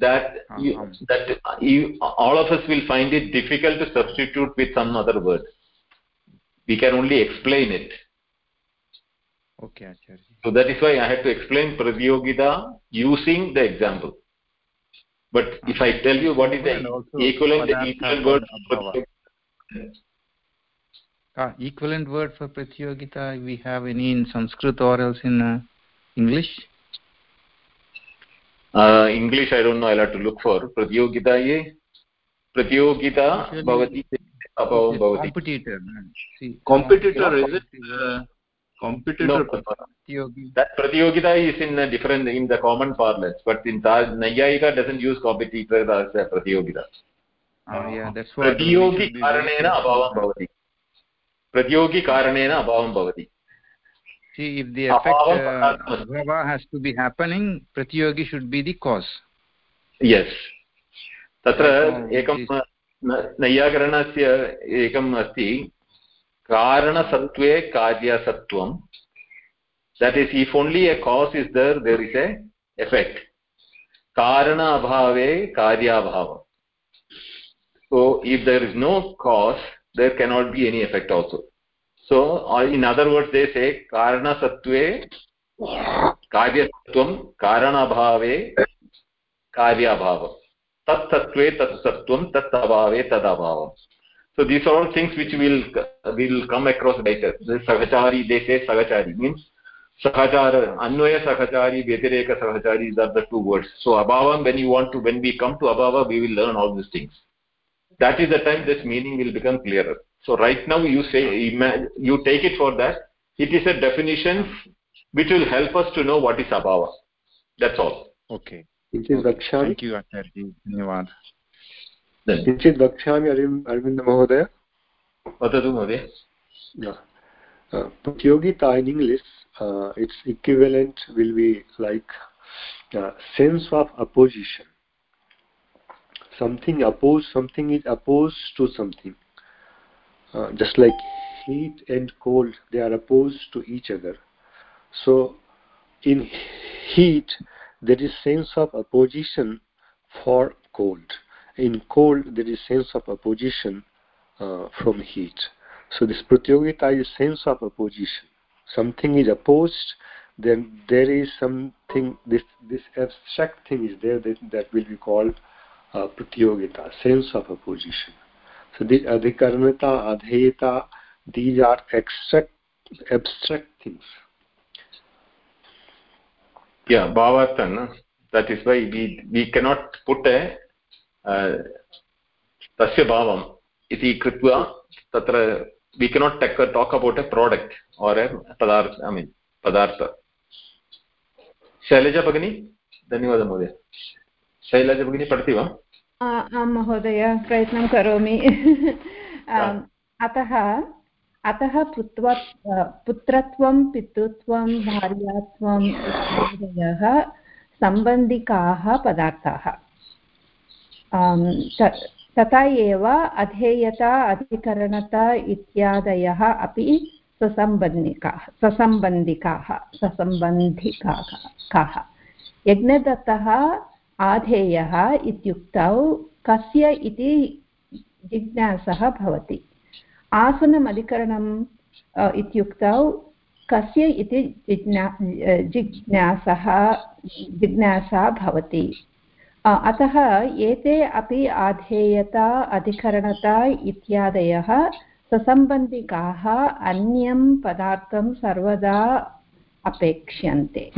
that uh -huh. that you, all of us will find it difficult to substitute with some other word. We can only explain it.
Okay acharya.
So that is why i had to explain pratyogita using the example. But if i tell you what is the equivalent equivalent word
ah, equivalent word for pratyogita we have any in sanskrit or else in uh, english
uh, english i don't know i'll have to look for pratyogita ye pratyogita bhavati
competitor
see competitor is it uh, competitor no,
that pratyogita is in a different in the common parlance but in nayayika doesn't use competitor as a pratyogita
oh yeah that's why
pratyogi karanena abhavam bhavati pratyogi karanena abhavam bhavati
see if the effect uh, abhava has to be happening pratyogi should be the cause
yes तत्र एकं नैयाकरणस्य एकम् अस्ति कारणसत्त्वे कार्यसत्त्वं that is if only a cause is there there is a effect karana abhave karyabhava so if there is no cause there cannot be any effect also so in other words they say karana sattve karyatvam karana abhave karyabhava tat sattve tat sattvam tat abhave so these are all things which will will come across later this sahachari they say sahachari means sahachara anvaya sahachari vyatireka sahachari these are the two words so abhavam when you want to when we come to abhava we will learn all these things that is the time this meaning will become clearer so right now you say you take it for that it is a definition which will help us to know what is abhava that's all
okay
किञ्चित् वक्ष्यामि
thank you acharya धन्यवादः
किञ्चित् वक्ष्यामि अरविन्दमहोदय
वदतु महोदय
प्रतियोगिता in english uh, its equivalent will be like uh, sense of opposition something opposed something is opposed to something uh, just like heat and cold they are opposed to each other. So in heat there is sense of opposition for cold. In cold there is sense of opposition uh, from heat. So this pratyogita is sense of opposition. Something is opposed then there is something this this abstract thing is there that, that will be called uh, pratyogita sense of opposition so the adhikaranata adheta these are abstract abstract things
yeah bhavatan that is why we we cannot put a तस्य भावम् इति कृत्वा तत्र we cannot talk about a product or a पदार्थ I mean पदार्थ शैलजा भगिनी धन्यवादः महोदय शैलजा भगिनी पठति वा
आं महोदय प्रयत्नं करोमि। अतः अतः पुत्व पुत्रत्वं पितृत्वं भार्यात्वम् इत्यादयः सम्बन्धिकाः पदार्थाः। तथा एव अधेयता अधिकरणता इत्यादयः अपि ससम्बन्धिकाः ससम्बन्धिकाः ससम्बन्धिकाः काः। यज्ञदत्तः आधेयः इत्युक्तौ कस्य इति जिज्ञासः भवति। आसनम् अधिकरणम् इत्युक्तौ कस्य इति जिज्ञा जिज्ञासः, जिज्ञासा भवति। अतः एते अपि आधेयता, अधिकरणता इत्यादयः ससम्बन्धिकाः अन्यं पदार्थं सर्वदा अपेक्ष्यन्ते।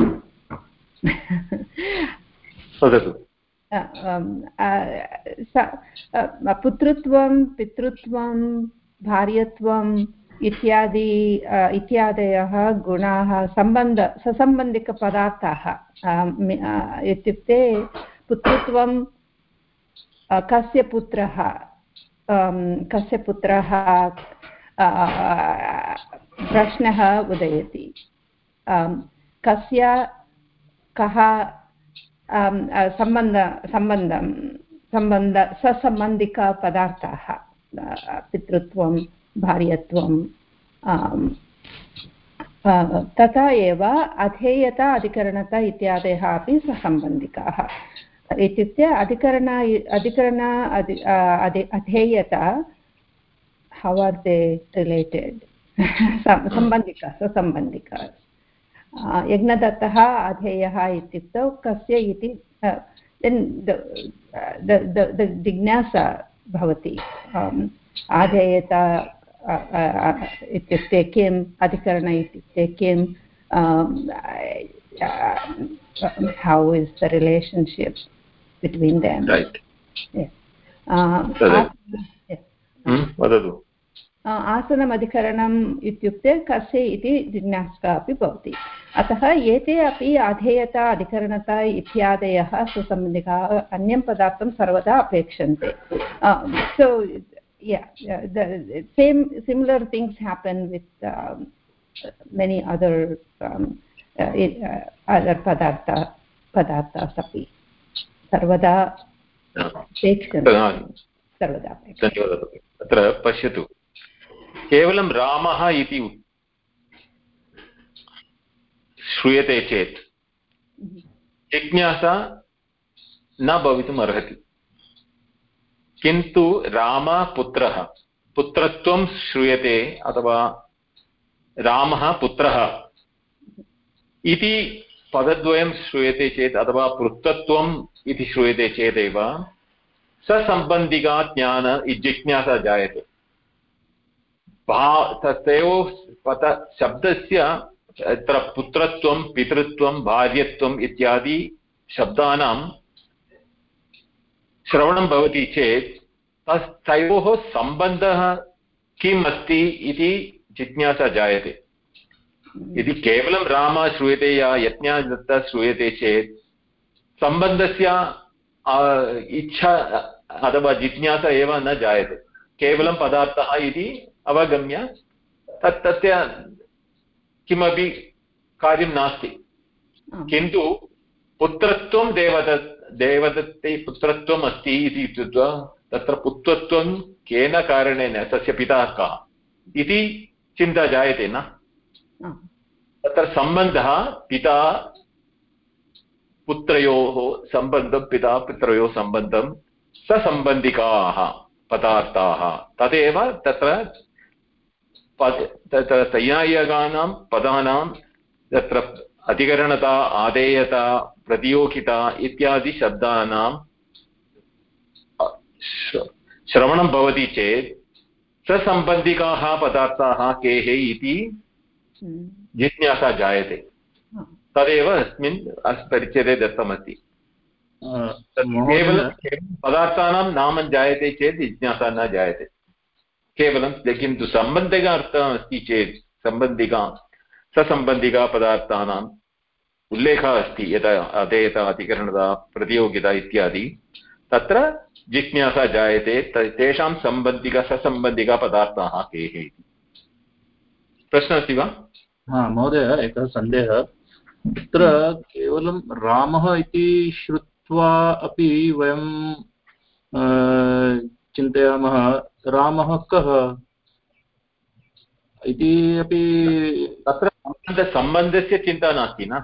वदतु।
पुत्रत्वं पितृत्वं भार्यत्वम् इत्यादि इत्यादयः गुणाः सम्बन्ध, ससम्बन्धिकपदार्थाः इत्युक्ते पुत्रत्वं कस्य पुत्रः कस्य पुत्रः प्रश्नः उदयति। कस्य, कः सम्बन्ध सम्बन्धं सम्बन्ध ससम्बन्धिकपदार्थाः पितृत्वं, भार्यत्वं तथा एव अधेयता, अधिकरणता इत्यादयः अपि ससम्बन्धिकाः इत्युक्ते अधिकरण अधिकरण अधेयता हौ आर् दे रिलेटेड् सम्बन्धिका ससम्बन्धिका यज्ञदत्तः अधेयः इत्युक्तौ कस्य इति जिज्ञासा भवति। आधेयता इत्युक्ते किम् अधिकरण इत्युक्ते किं how is the relationship between them
वदतु।
आसनमधिकरणम् इत्युक्ते कस्य इति जिज्ञासा अपि भवति। अतः एते अपि अधेयता अधिकरणता इत्यादयः सुसम्बन्धिकाः अन्यं पदार्थं सर्वदा अपेक्षन्ते। So same similar things happen with many other other पदार्थ पदार्थास् अपि सर्वदा अपेक्षन्ते। सर्वदा
अत्र पश्यतु। केवलं रामः इति श्रूयते चेत्। जिज्ञासा न भवितुम् अर्हति। किन्तु रामः पुत्रः, पुत्रत्वं श्रूयते अथवा रामः पुत्रः इति पदद्वयं श्रूयते चेत् अथवा पृथत्वम् इति श्रूयते चेदेव, ससम्बन्धिका ज्ञान जिज्ञासा जायते। भा तयोः पद शब्दस्य अत्र पुत्रत्वं, पितृत्वं, भार्यत्वम् इत्यादि शब्दानां श्रवणं भवति चेत् तस्, तयोः सम्बन्धः किम् अस्ति इति जिज्ञासा जायते। यदि केवलं रामः श्रूयते या यज्ञदत्तः श्रूयते चेत् सम्बन्धस्य इच्छा अथवा जिज्ञासा एव न जायते। केवलं पदार्थः इति अवगम्य तत् तस्य किमपि कार्यं नास्ति। किन्तु पुत्रत्वं देवदत् देवदत्ते पुत्रत्वम् अस्ति इति कृत्वा तत्र पुत्रत्वं केन कारणेन तस्य पिता कः इति चिन्ता जायते न? तत्र सम्बन्धः पिता पुत्रयोः सम्बन्धं पिता पुत्रयोः सम्बन्धं ससम्बन्धिकाः पदार्थाः। तदेव तत्र तत्र तैयायकानां पदानां तत्र अधिकरणता आदेयता प्रतियोगिता इत्यादि शब्दानां श्रवणं भवति चेत् ससम्बन्धिकाः पदार्थाः केः इति हम्म। जिज्ञासा जायते। तदेव अस्मिन् परिच्छेदे दत्तमस्ति। केवलं पदार्थानां नाम जायते चेत् जिज्ञासा न जायते। केवलं किन्तु सम्बन्धिक अर्थः अस्ति चेत् सम्बन्धिका ससम्बन्धिका पदार्थानाम् उल्लेखः अस्ति, यथा अधेयता, अधिकरणता, प्रतियोगिता इत्यादि। तत्र जिज्ञासा जायते तेषां सम्बन्धिक ससम्बन्धिकपदार्थाः के इति। प्रश्नः अस्ति वा?
हा, महोदय, एकः सन्देहः। तत्र केवलं रामः इति श्रुत्वा अपि वयं चिन्तयामः रामः कः? इति अपि
तत्र सम्बन्धस्य चिन्ता नास्ति न?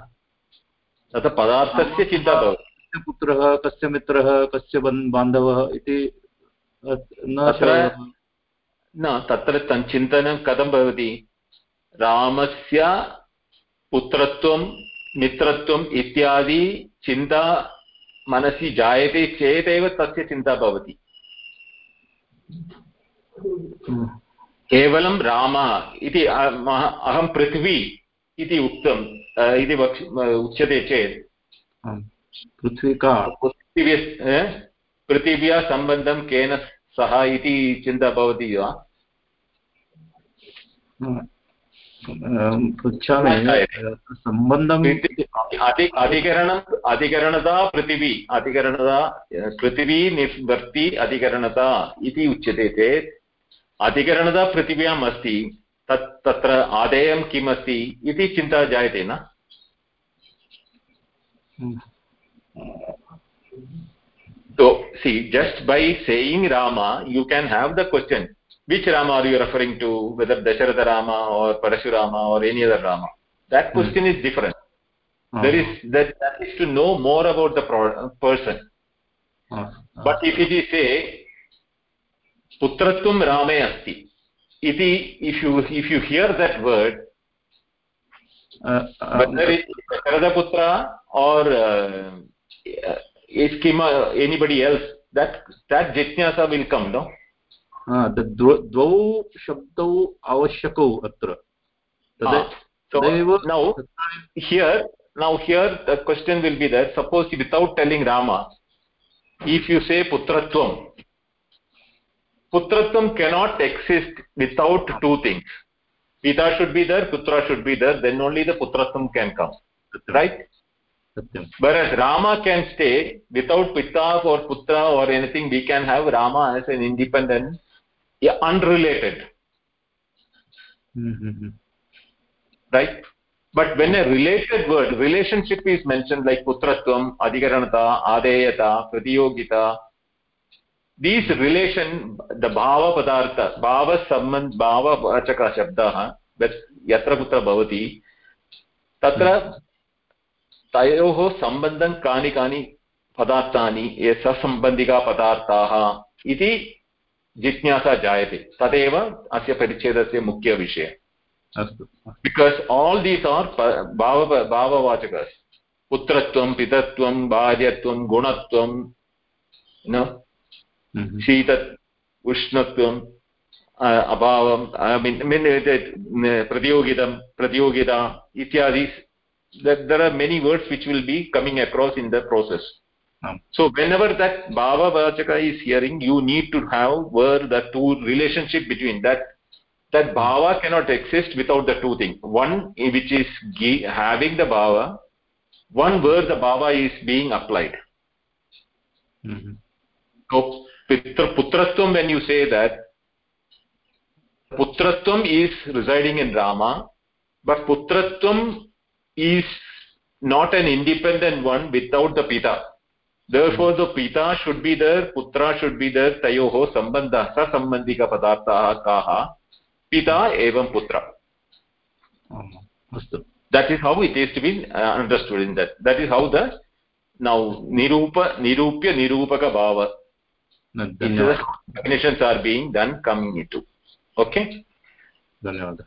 तत्र पदार्थस्य चिन्ता भवति।
कस्य पुत्रः कस्य मित्रः कस्य बान्धवः इति
न तत्र चिन्तनं कथं भवति? रामस्य पुत्रत्वं मित्रत्वम् इत्यादि चिन्ता मनसि जायते चेदेव तस्य चिन्ता भवति। केवलं रामः इति अहं पृथ्वी इति उक्तम् इति वक् उच्यते चेत्।
पृथ्विका
पृथिव्य पृथिव्या सम्बन्धं केन सह इति चिन्ता भवति वा?
पृच्छामि सम्बन्धम्
अधिकरणम् अधिकरणता पृथिवी अधिकरणता पृथिवी निवर्ति अधिकरणता इति उच्यते चेत् अधिकरणता पृथिव्याम् अस्ति तत् तत्र आदेयं किम् अस्ति इति चिन्ता जायते न? So, see, just by saying Rama, you can have the question, which Rama are you referring to, whether Dasharatha Rama or Parashurama or any other Rama? That hmm. question is different. Uh-huh. There is that, that is to know more about the pro- person. Uh-huh. But if it is say, Putratvam Rame Asti, iti, if you if you hear that word, uh, um, whether it is Sharadaputra or uh, is Kima anybody else, that that Jitnyasa will come, no?
द्वौ शब्दौ आवश्यकौ अत्र
so now here now here the question will be that suppose without telling rama if you say putratvam putratvam cannot exist without two things pita should be there putra should be there then only the putratvam can come right whereas rama can stay without pita or putra or anything we can have rama as an independent yeah, unrelated
mm -hmm.
right but when a related word relationship is mentioned like putratvam adhikaranata adeyata pratiyogita these relation the bhava padartha bhava sambandh bhava vachaka shabdah yatra kutra bhavati तत्र तयोः सम्बन्धं कानि कानि पदार्थानि ये ससम्बन्धिकापदार्थाः इति जिज्ञासा जायते। तदेव अस्य परिच्छेदस्य मुख्यविषयः
अस्तु।
बिकास् आल् दीस् आर् भाव भाववाचकस् पुत्रत्वं पितत्वं भार्यत्वं गुणत्वं न? शीत उष्णत्वम् अभावं प्रतियोगितं प्रतियोगिता इत्यादि। There are many words which will be coming across in the process. So whenever that bhava vachaka is hearing you need to have where the two relationship between that that bhava cannot exist without the two things. One which is having the bhava one where the bhava is being applied.
Mm -hmm.
so putra putratvam when you say that putratvam is residing in rama but putratvam is not an independent one without the pita therefore the pita should be there putra should be there tayoho sambandha sa sambandhika padarthaah kaha pita evam putra that is how it is to be uh, understood in that that is how the now nirupa nirupya nirupaka bhava definitions are being done coming into okay
धन्यवादः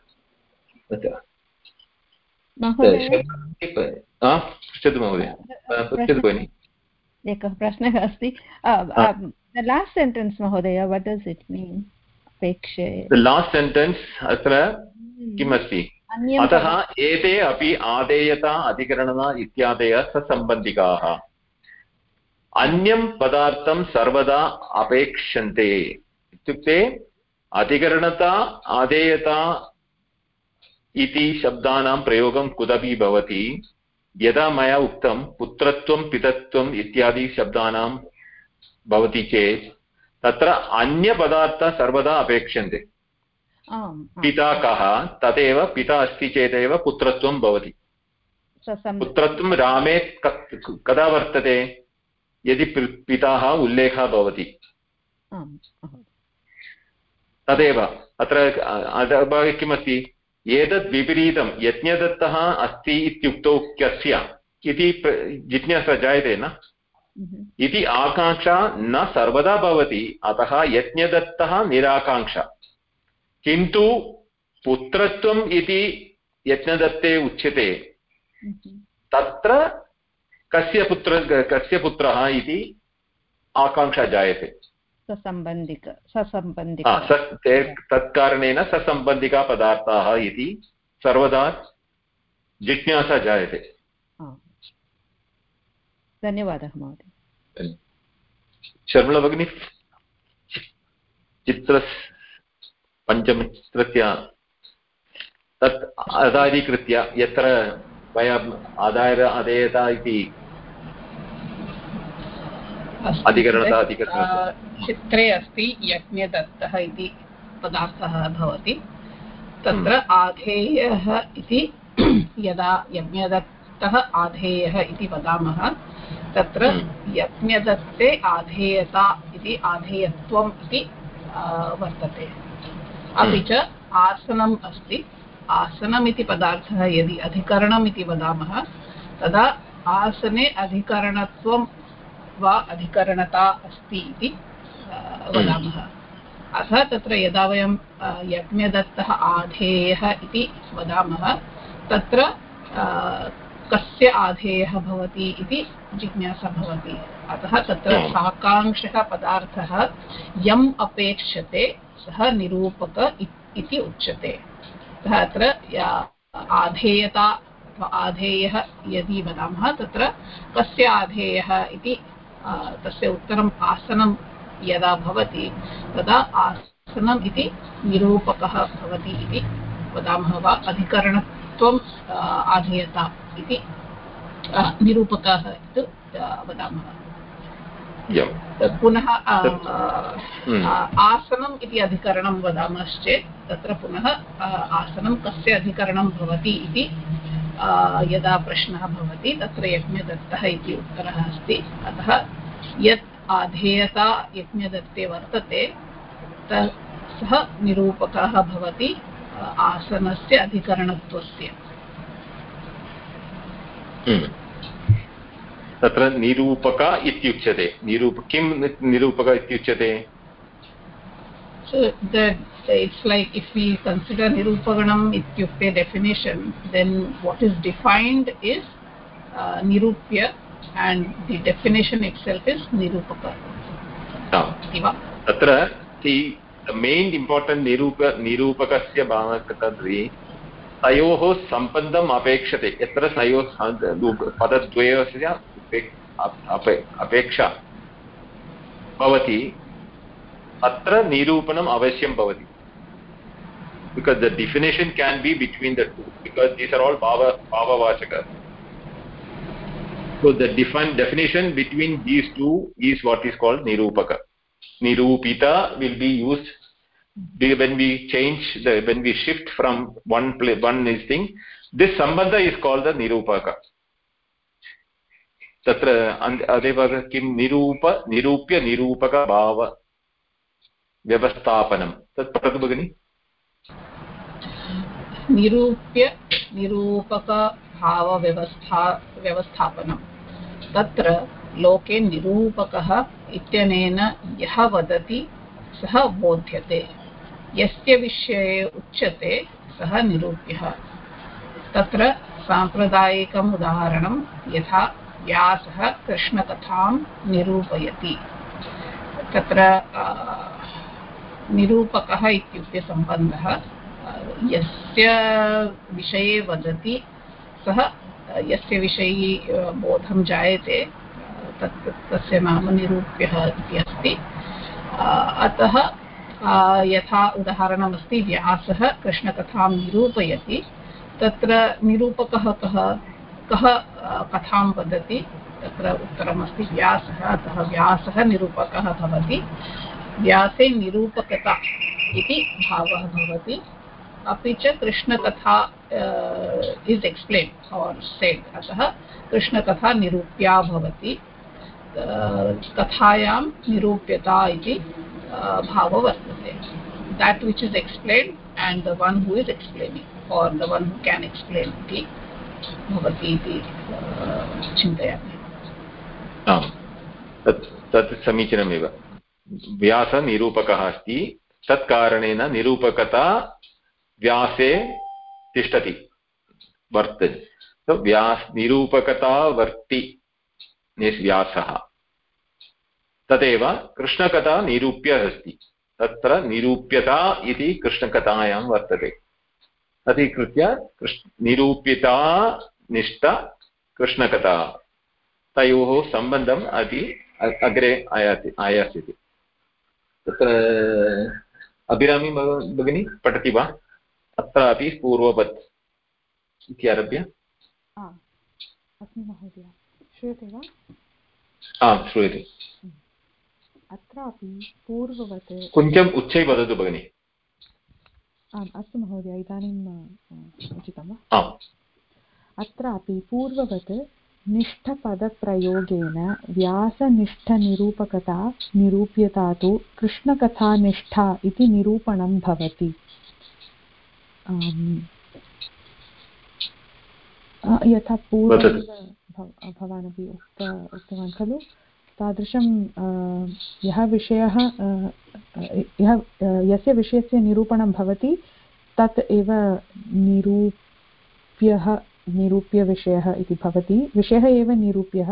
पृच्छतु महोदय पृच्छतु भगिनि
एकः प्रश्नः अस्ति। Last sentence महोदय what does it mean अपेक्षे।
लास्ट् सेण्टेन्स् अत्र किमस्ति? अतः एते अपि आदेयता अधिकरणता इत्यादयः ससम्बन्धिकाः। अन्यं पदार्थं सर्वदा अपेक्षन्ते। इत्युक्ते अधिकरणता आदेयता इति शब्दानां प्रयोगं कुतपि भवति। यदा मया उक्तं पुत्रत्वं पितत्वम् इत्यादि शब्दानां भवति चेत् तत्र अन्यपदार्थः सर्वदा अपेक्षन्ते पिता कः तदेव पिता अस्ति चेदेव पुत्रत्वं भवति। पुत्रत्वं रामे कदा वर्तते? यदि पिताः उल्लेखः भवति। तदेव। अत्र किमस्ति? एतद् विपरीतं यज्ञदत्तः अस्ति इत्युक्तौ कस्य? इति जिज्ञासा जायते न। इति आकाङ्क्षा न सर्वदा भवति अतः यज्ञदत्तः निराकाङ्क्षा। किन्तु पुत्रत्वम् इति यज्ञदत्ते उच्यते तत्र कस्य पुत्र कस्य पुत्रः इति आकाङ्क्षा जायते।
ससम्बन्धिक ससम्बन्धिक
तत्कारणेन ससम्बन्धिकापदार्थाः इति सर्वदा जिज्ञासा जायते।
धन्यवादः महोदय।
शर्मिला भगिनी चित्र पञ्चमचित्रस्य तत् आधारीकृत्य यत्र वयम् आधार अधेयता इति अधिकरणता अधिकरण
चित्रे अस्ति यज्ञदत्तः इति पदार्थः भवति तत्र हम्म। आधेयः इति यदा यज्ञदत्तः आधेयः इति वदामः तत्र हम्म। यज्ञदत्ते आधेयता इति आधेयत्वम् इति वर्तते अपि च आसनम् अस्ति आसनम् इति पदार्थः यदि अधिकरणम् इति वदामः तदा आसने अधिकरणत्वं वा अधिकरणता अस्ति इति वदामः। अतः तत्र यदा वयं यज्ञदत्तः आधेयः इति वदामः तत्र कस्य आधेयः भवति इति जिज्ञासा भवति। अतः तत्र साकाङ्क्षः पदार्थः यम् अपेक्षते सः निरूपक इति उच्यते। अतः अत्र आधेयता आधेयः यदि वदामः तत्र कस्य आधेयः इति तस्य उत्तरम् आसनं यदा भवति तदा आसनम् इति निरूपकः भवति इति वदामः वा अधिकरणत्वम् आधेयता इति निरूपकः इति वदामः। पुनः हम्म। आसनम् इति अधिकरणं वदामश्चेत् तत्र पुनः आसनं कस्य अधिकरणं भवति इति यदा प्रश्नः भवति तत्र यज्ञदत्तः इति उत्तरः अस्ति। अतः यत् आधेयता यज्ञदत्ते वर्तते सः निरूपकः भवति आसनस्य अधिकरणत्वस्य
हम्म। तत्र निरूपक इत्युच्यते निरूप किं निरूपक इत्युच्यते
So that it's like if we consider nirupaganam ityukte definition, then what is defined is uh, nirupya and the definition itself is nirupaka.
तत्र the main important nirupa nirupakasya bhavakatadvi तयोः सम्बन्धम् अपेक्षते यत्र तयोः पदद्वयस्य अपेक्षा भवति अत्र निरूपणम् अवश्यं भवति because the definition can be between the two because these are all bhava bhava vachaka so the define definition between these two is what is called nirupaka nirupita will be used when we change the when we shift from one play, one is thing this sambandha is called the nirupaka तत्र अदेव किं निरूप निरूप्य निरूपकभाव व्यवस्थापनं तत् पठतु भगिनि
निरूप्य निरूपकभावव्यवस्था व्यवस्थापनं तत्र लोके निरूपकः इत्यनेन यः वदति, सः बोध्यते। यस्य विषये उच्यते, सः निरूप्यः। तत्र साम्प्रदायिकम् उदाहरणं, यथा व्यासः कृष्णकथां निरूपयति। तत्र निरूपकः इत्युक्ते सम्बन्धः, यस्य विषये वदति, सः यस्य विषये बोधं जायते, तत्, तस्य नाम निरूप्यः इति अस्ति। अतः यथा उदाहरणमस्ति, व्यासः कृष्णकथां निरूपयति, तत्र निरूपकः कः कः कथां वदति, तत्र उत्तरमस्ति व्यासः, अतः व्यासः निरूपकः भवति। व्यासे निरूपकता इति भावः भवति। अपि च कृष्णकथा इस् एक्स्प्लेन् और् सेड् अतः कृष्णकथा निरूप्या भवति कथायां निरूप्यता इति भावः वर्तते। That which is explained and the one who is explaining or the one who can explain इति भवति इति चिन्तयामि।
आम्। तत् समीचीनमेव। व्यासनिरूपकः अस्ति, तत्कारणेन निरूपकता व्यासे तिष्ठति so vyas nirupakata varti व्यासः। तदेव कृष्णकथा निरूप्य अस्ति। तत्र निरूप्यता इति कृष्णकथायां वर्तते। तदीकृत्य कृष् निरूप्यता निष्ठ कृष्णकथा। तयोः सम्बन्धम् अति अग्रे आयाति, आयास्यति। तत्र अभिरामी भगिनी, पठति वा? अत्रापि पूर्ववत्
अस्मि महोदय श्रूयते वा?
आं श्रूयते।
अत्रापि पूर्ववत्
किञ्चित् उच्चै वदतु भगिनि।
आम् अस्तु महोदय इदानीम् उचितं वा? आम्। अत्रापि पूर्ववत् निष्ठपदप्रयोगेन व्यासनिष्ठनिरूपकता निरूप्यता तु कृष्णकथानिष्ठा इति निरूपणं भवति। यथा पूर्वं भवानपि उक्त उक्तवान् खलु तादृशं यः विषयः यः यस्य विषयस्य निरूपणं भवति तत् एव निरूप्यः निरूप्यविषयः इति भवति विषयः एव निरूप्यः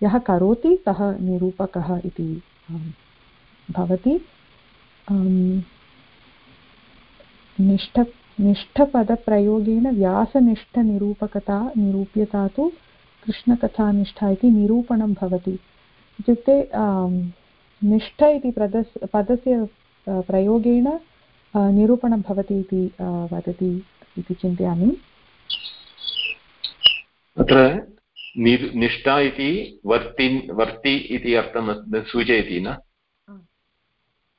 यः करोति सः निरूपकः इति भवति निष्ठ निष्ठपदप्रयोगेन व्यासनिष्ठनिरूपकता निरूप्यता तु कृष्णकथानिष्ठा इति निरूपणं भवति। इत्युक्ते निष्ठ इति पदस् पदस्य प्रयोगेण निरूपणं भवति इति वदति इति चिन्तयामि।
तत्र निष्ठा इति वर्ति वर्ति इति अर्थं सूचयति न?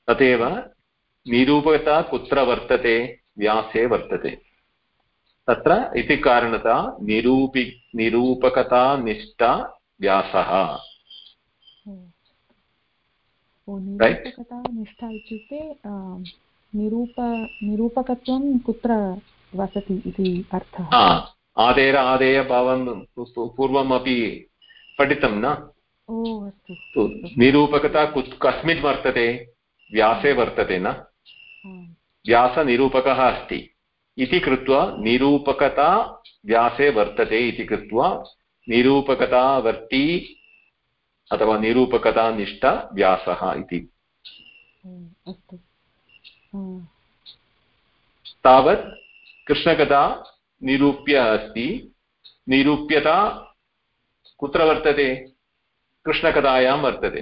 तदेव निरूपकता कुत्र वर्तते? व्यासे वर्तते। तत्र इति कारणतः निरूपि निरूपकता निष्ठा व्यासः।
निष्ठा इत्युक्ते निरूप निरूपकत्वं कुत्र वसति इति अर्थः?
आदेर आदेयभावं पूर्वमपि पठितं न? निरूपकता कस्मिन् वर्तते? व्यासे वर्तते न? व्यासनिरूपकः अस्ति इति कृत्वा निरूपकता व्यासे वर्तते इति कृत्वा निरूपकतावर्ती अथवा निरूपकतानिष्ठ व्यासः इति तावत् कृष्णकथा निरूप्य अस्ति निरूप्यता कुत्र वर्तते कृष्णकथायां वर्तते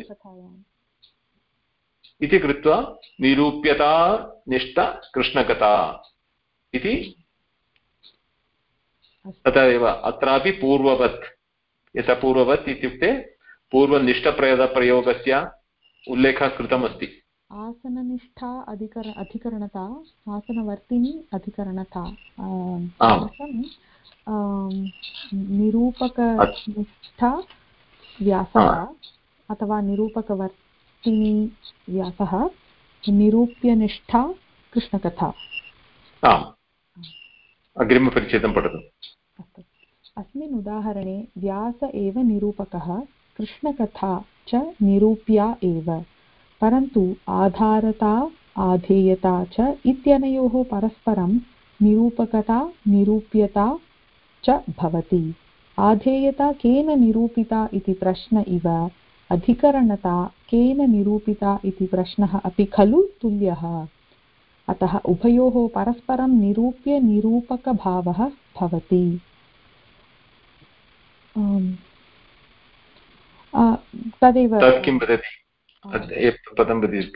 इति कृत्वा निरूप्यता निष्ठ कृष्णकथा इति तथा एव अत्रापि पूर्ववत्। यथा पूर्ववत् इत्युक्ते पूर्वनिष्ठप्रयोगस्य उल्लेखः कृतमस्ति।
आसननिष्ठा अधिकर अधिकरणता आसनवर्तिनी अधिकरणता निरूपकनिष्ठा व्यासः अथवा निरूपकवर्तिनी व्यासः निरूप्यनिष्ठा कृष्णकथा।
आम्। अग्रिमपरिच्छेदं पठतु।
अस्तु। अस्मिन् उदाहरणे व्यास एव निरूपकः कृष्णकथा च निरूप्या एव। परन्तु आधारता आधेयता च इत्यनयोः परस्परं निरूपकता निरूप्यता च भवति। आधेयता केन निरूपिता इति प्रश्न इव अधिकरणता केन निरूपिता इति प्रश्नः अपि खलु तुल्यः। अतः उभयोः परस्परं निरूप्य निरूपकभावः भवति। तदेव
किं वदति? पदं वदति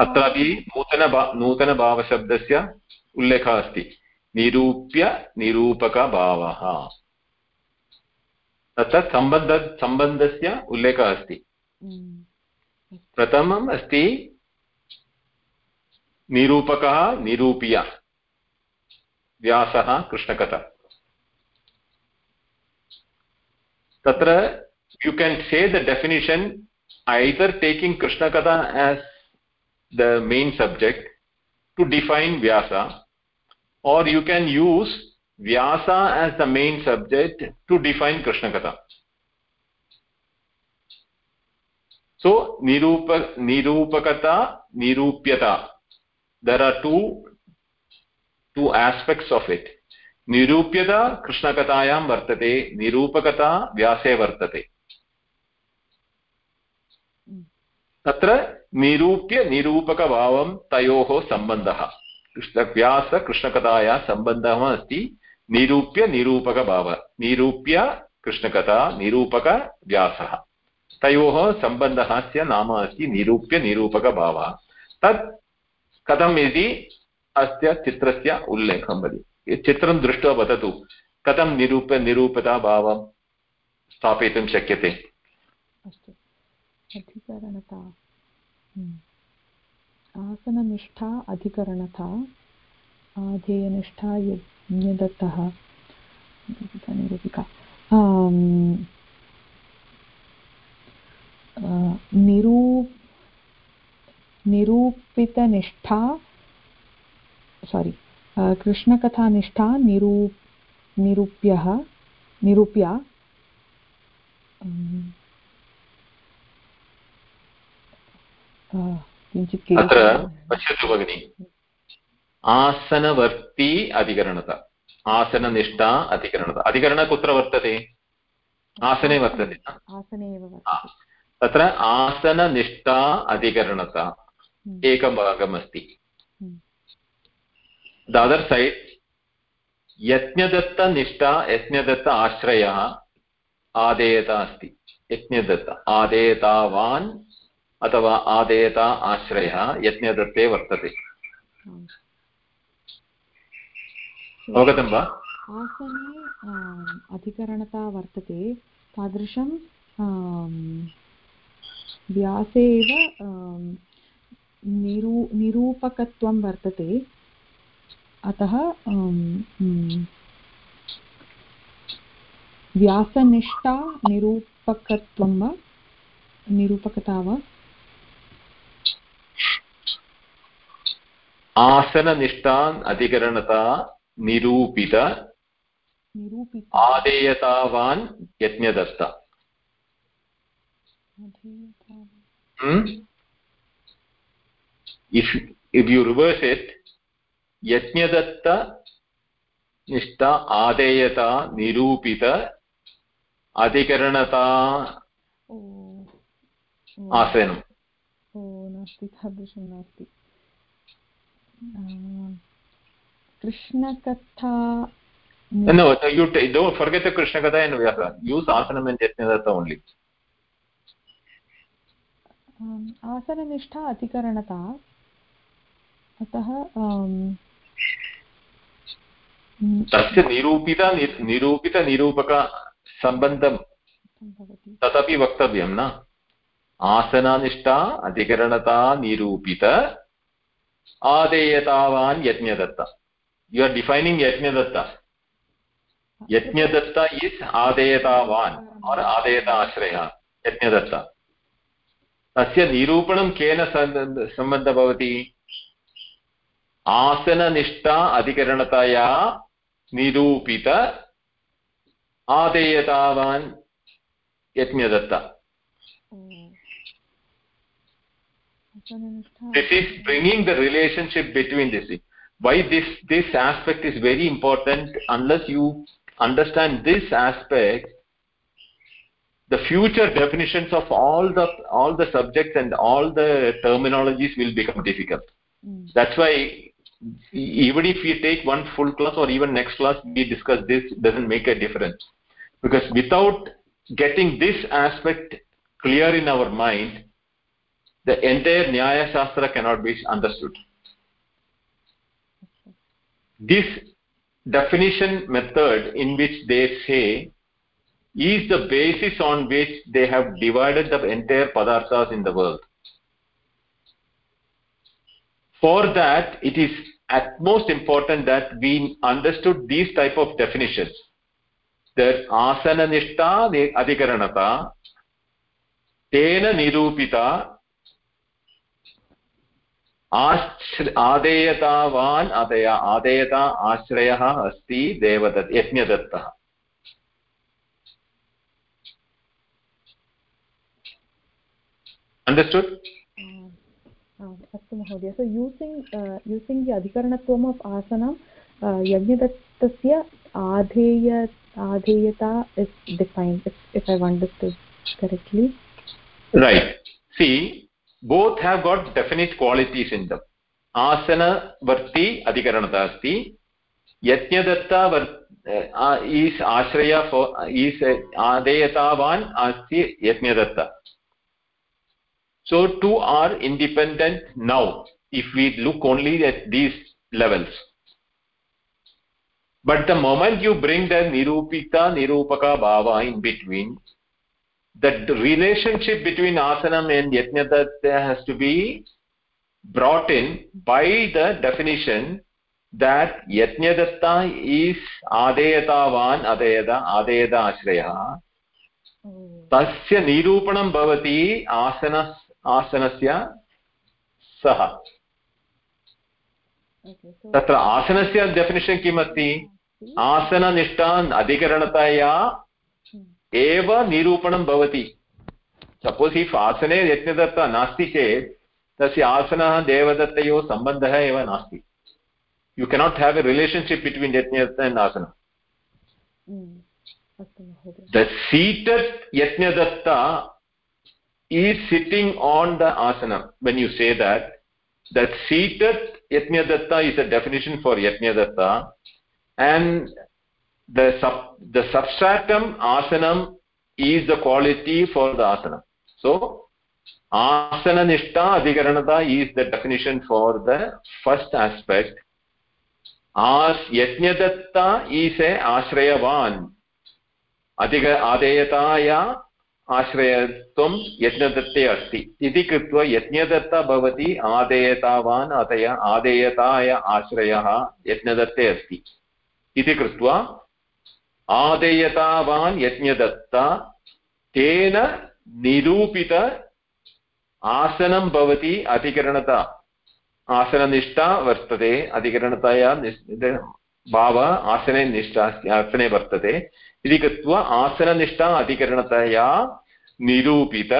अत्रापि नूतन नूतनभावशब्दस्य उल्लेखः अस्ति। निरूप्य निरूपकभावः। तत्र सम्बन्ध सम्बन्धस्य उल्लेखः अस्ति। हम्म। प्रथमम् अस्ति निरूपकः निरूप्य। व्यासः कृष्णकथा। तत्र you can say the definition either taking कृष्णकथा as the main subject to define Vyasa or you can use vyasa as the main subject to define krishna katha so nirupa nirupakata nirupyata there are two two aspects of it निरूप्यता कृष्णकथायां वर्तते निरूपकता व्यासे वर्तते तत्र निरूप्य निरूपकभावं तयोः सम्बन्धः व्यासकृष्णकथायाः सम्बन्धः अस्ति निरूप्य निरूपकभाव निरूप्य कृष्णकथा निरूपकव्यासः तयोः सम्बन्धः नाम अस्ति निरूप्य निरूपकभावः तत् कथम् इति अस्य चित्रस्य उल्लेखं वदति चित्रं दृष्ट्वा वदतु कथं निरूप निरूपिताभावं स्थापयितुं शक्यते
आसननिष्ठा अधिकरणता, आधेयनिष्ठा यज्ञदत्तः निरूपिका। निरू निरूपितनिष्ठा सारि कृष्णकथानिष्ठा निरू निरूप्यः निरूप्य।
किञ्चित् अत्र पश्यतु भगिनि। आसनवर्ती अधिकरणता। आसननिष्ठा अधिकरणता। अधिकरण कुत्र वर्तते? आसने वर्तते तत्र आसननिष्ठा अधिकरणता हम्म। एकं भागमस्ति। द अदर् सैड् यज्ञदत्तनिष्ठा यज्ञदत्त आश्रयः आदेयता अस्ति। यज्ञदत्त आदेयतावान् अथवा आदेयता आश्रयः यज्ञदत्ते वर्तते। अवगतं वा?
आसने अधिकरणता वर्तते। तादृशं व्यासे एव निरू निरूपकत्वं वर्तते। अतः व्यासनिष्ठा निरूपकत्वं वा? निरूपकता वा?
आसननिष्ठा अधिकरणता निरूपित आदेयतावान् Yajnadatta. if if you reverse it yajnadatta निष्ठा आदेयता निरूपित अधिकरणता आसनम्।
ओ नास्ति तादृशं नास्ति। कृष्णकथा
no you don't forget the krishna katha and vyasa use asanam and yajnadatta only.
आसननिष्ठा अधिकरणता अतः
तस्य निरूपित निरूपितनिरूपकसम्बन्धं तदपि वक्तव्यं न? आसननिष्ठा अधिकरणता निरूपित आदेयतावान् Yajnadatta. You are defining Yajnadatta Yajnadatta is आदेयतावान् or आदेयता आश्रयः यज्ञदत्त तस्य निरूपणं केन सम्बन्धः भवति आसननिष्ठा अधिकरणतया निरूपित आदेयतावान् Yajnadatta this is bringing the relationship between this why this this aspect is very important. Unless you understand this aspect the future definitions of all the all the subjects and all the terminologies will become difficult. Mm. that's why even if we take one full class or even next class we discuss this doesn't make a difference. Because without getting this aspect clear in our mind the entire nyaya shastra cannot be understood this definition method in which they say is the basis on which they have divided the entire padarthas in the world. For that, it is at most important that we understood these type of definitions. That asana nishta adhikaranata, tena nirupita, आदेयतावान् अदय आदेयता आश्रयः अस्ति देवदत् यज्ञदत्तः। Understood?
अस्तु महोदय। So using using the अधिकरणत्वम् of आसनम् यज्ञदत्तस्य आधेय आधेयता is defined if I understood correctly
right. See both have got definite qualities in them asana varti adhikaranata asti yajnadatta uh, is ashraya for is adeyatavan asti yajnadatta so two are independent now if we look only at these levels but the moment you bring the nirupita nirupaka bhava in between the relationship between asanam and yajnadatta has to be brought in by the definition that yajnadatta is adeyatavan adeyada adeyada ashrayah तस्य निरूपणं भवति आसन आसनस्य सः तत्र आसनस्य definition किम् अस्ति आसननिष्ठा अधिकरणतया एव निरूपणं भवति। सपोस् इफ् आसने यज्ञदत्तः नास्ति चेत् तस्य आसनः देवदत्तयोः सम्बन्धः एव नास्ति। You cannot have a relationship between Yajnadatta and asana. The seated Yajnadatta is sitting on the asana when you say that that seated Yajnadatta is a definition for Yajnadatta and the sub the substratum asanam is the quality for the asana so asana nishta adhikaranata is the definition for the first aspect as yajnadatta is a ashrayavan अधिक आदेयताया आश्रयत्वं यज्ञदत्ते अस्ति इति कृत्वा यज्ञदत्ता भवति आदेयतावान् अतय आदेयताय आश्रयः यज्ञदत्ते अस्ति इति कृत्वा आदेयतावान् यज्ञदत्ता तेन निरूपित आसनं भवति अधिकरणता आसननिष्ठा वर्तते अधिकरणतया भाव आसने निष्ठा अस्ति आसने वर्तते इति कृत्वा आसननिष्ठा अधिकरणतया निरूपित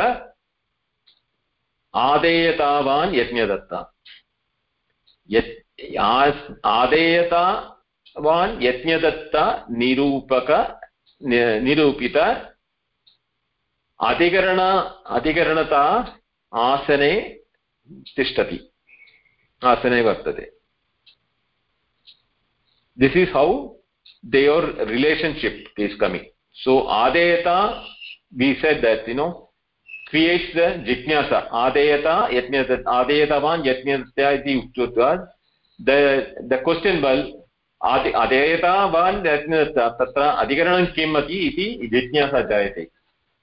आदेयतावान् यज्ञदत्ता यत् वान् यज्ञदत्ता निरूपक निरूपित अधिकरण, अधिकरणता आसने तिष्ठति। आसने वर्तते। This is how their relationship is coming so आदेयता we said that you know creates the जिज्ञासा। आदेयता यज्ञ आदेयतवान् यज्ञ इति उक्त्वा द क्वश्चन् वल् अधेयतावान् तत्र अधिकरणं किम् अस्ति इति जिज्ञासा जायते।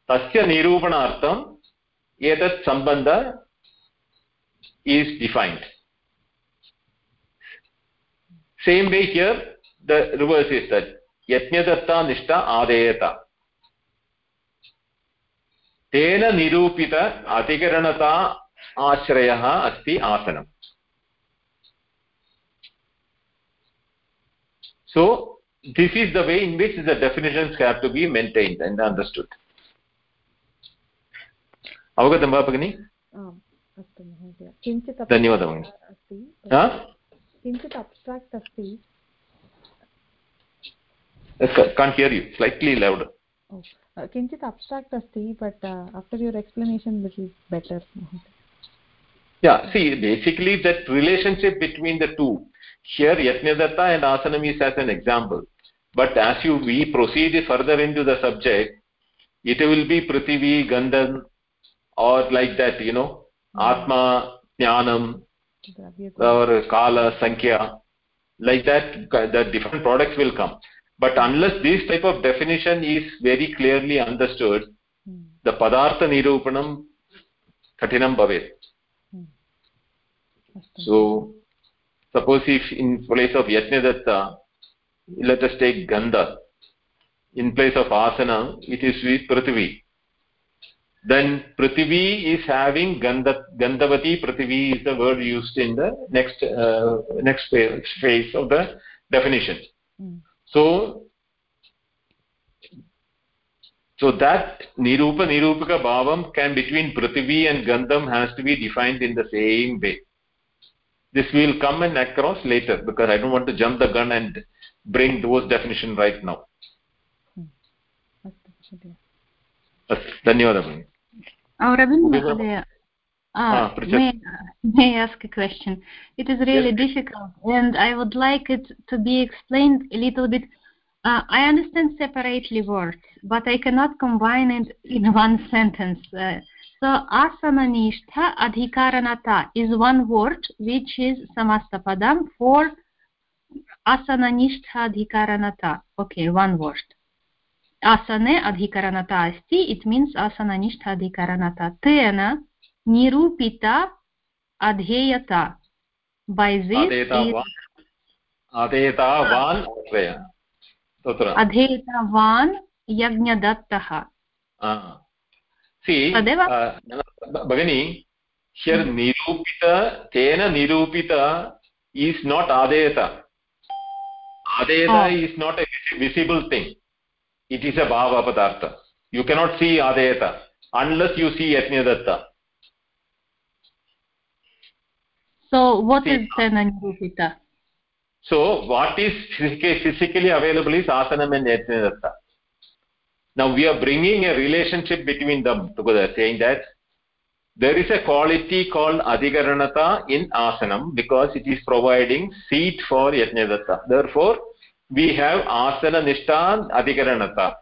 तस्य निरूपणार्थम् एतत् सम्बन्ध is defined same way here the reverse is that Yajnadatta निष्ठा आदेयत तेन निरूपित अधिकरणता आश्रयः अस्ति आसनम्। so this is the way in which the definitions have to be maintained and understood अवगतं वा भगिनि
अस्तु महोदय किञ्चित्
धन्यवादः भगिनि
अस्ति किञ्चित् अब्स्ट्राक्ट् अस्ति
can't hear you slightly louder
oh किञ्चित् अब्स्ट्राक्ट् अस्ति but after your explanation which is better
yeah see basically that relationship between the two here yatnyadatta and asanam is as an example but as you we proceed further into the subject it will be prithvi gandhan or like that you know atma jnanam or kala sankhya like that the different products will come but unless this type of definition is very clearly understood hmm. the padartha nirupanam katinam bhavet hmm. so suppose if in place of yajnadatta let us take gandha. In place of asana it is with prithvi. Then prithvi is having gandha gandhavati prithvi is the word used in the next uh, next phase of the definition. Mm. so so that nirupa nirupaka bhavam can between prithvi and gandham has to be defined in the same way this will come and across later because i don't want to jump the gun and bring those definition right now धन्यवादः भगिनि
Ravind Mahodaya,
Ah,
uh, may, may I ask a question? It is really yes. difficult, and I would like it to be explained a little bit. Uh, I understand separately words, but I cannot combine it in one sentence. Uh, so, asananishta adhikaranata is one word, which is samastapadam for asananishta adhikaranata. Okay, one word. Asane adhikaranata asti, it means asananishta adhikaranata. Tena निरूपिता अधेयता by this
अधेयतावान्
तत्र अधेयतावान्
भगिनी here निरूपित तेन निरूपित is not आदेयत. You cannot see आदेयत unless you see Yajnadatta
so
so what is physically Now we are bringing a relationship between them together, saying that there is a quality called Adhikaranata in Asanam because it is providing seat for Yajnadatta. Therefore, we have Asana Nishta Adhikaranata.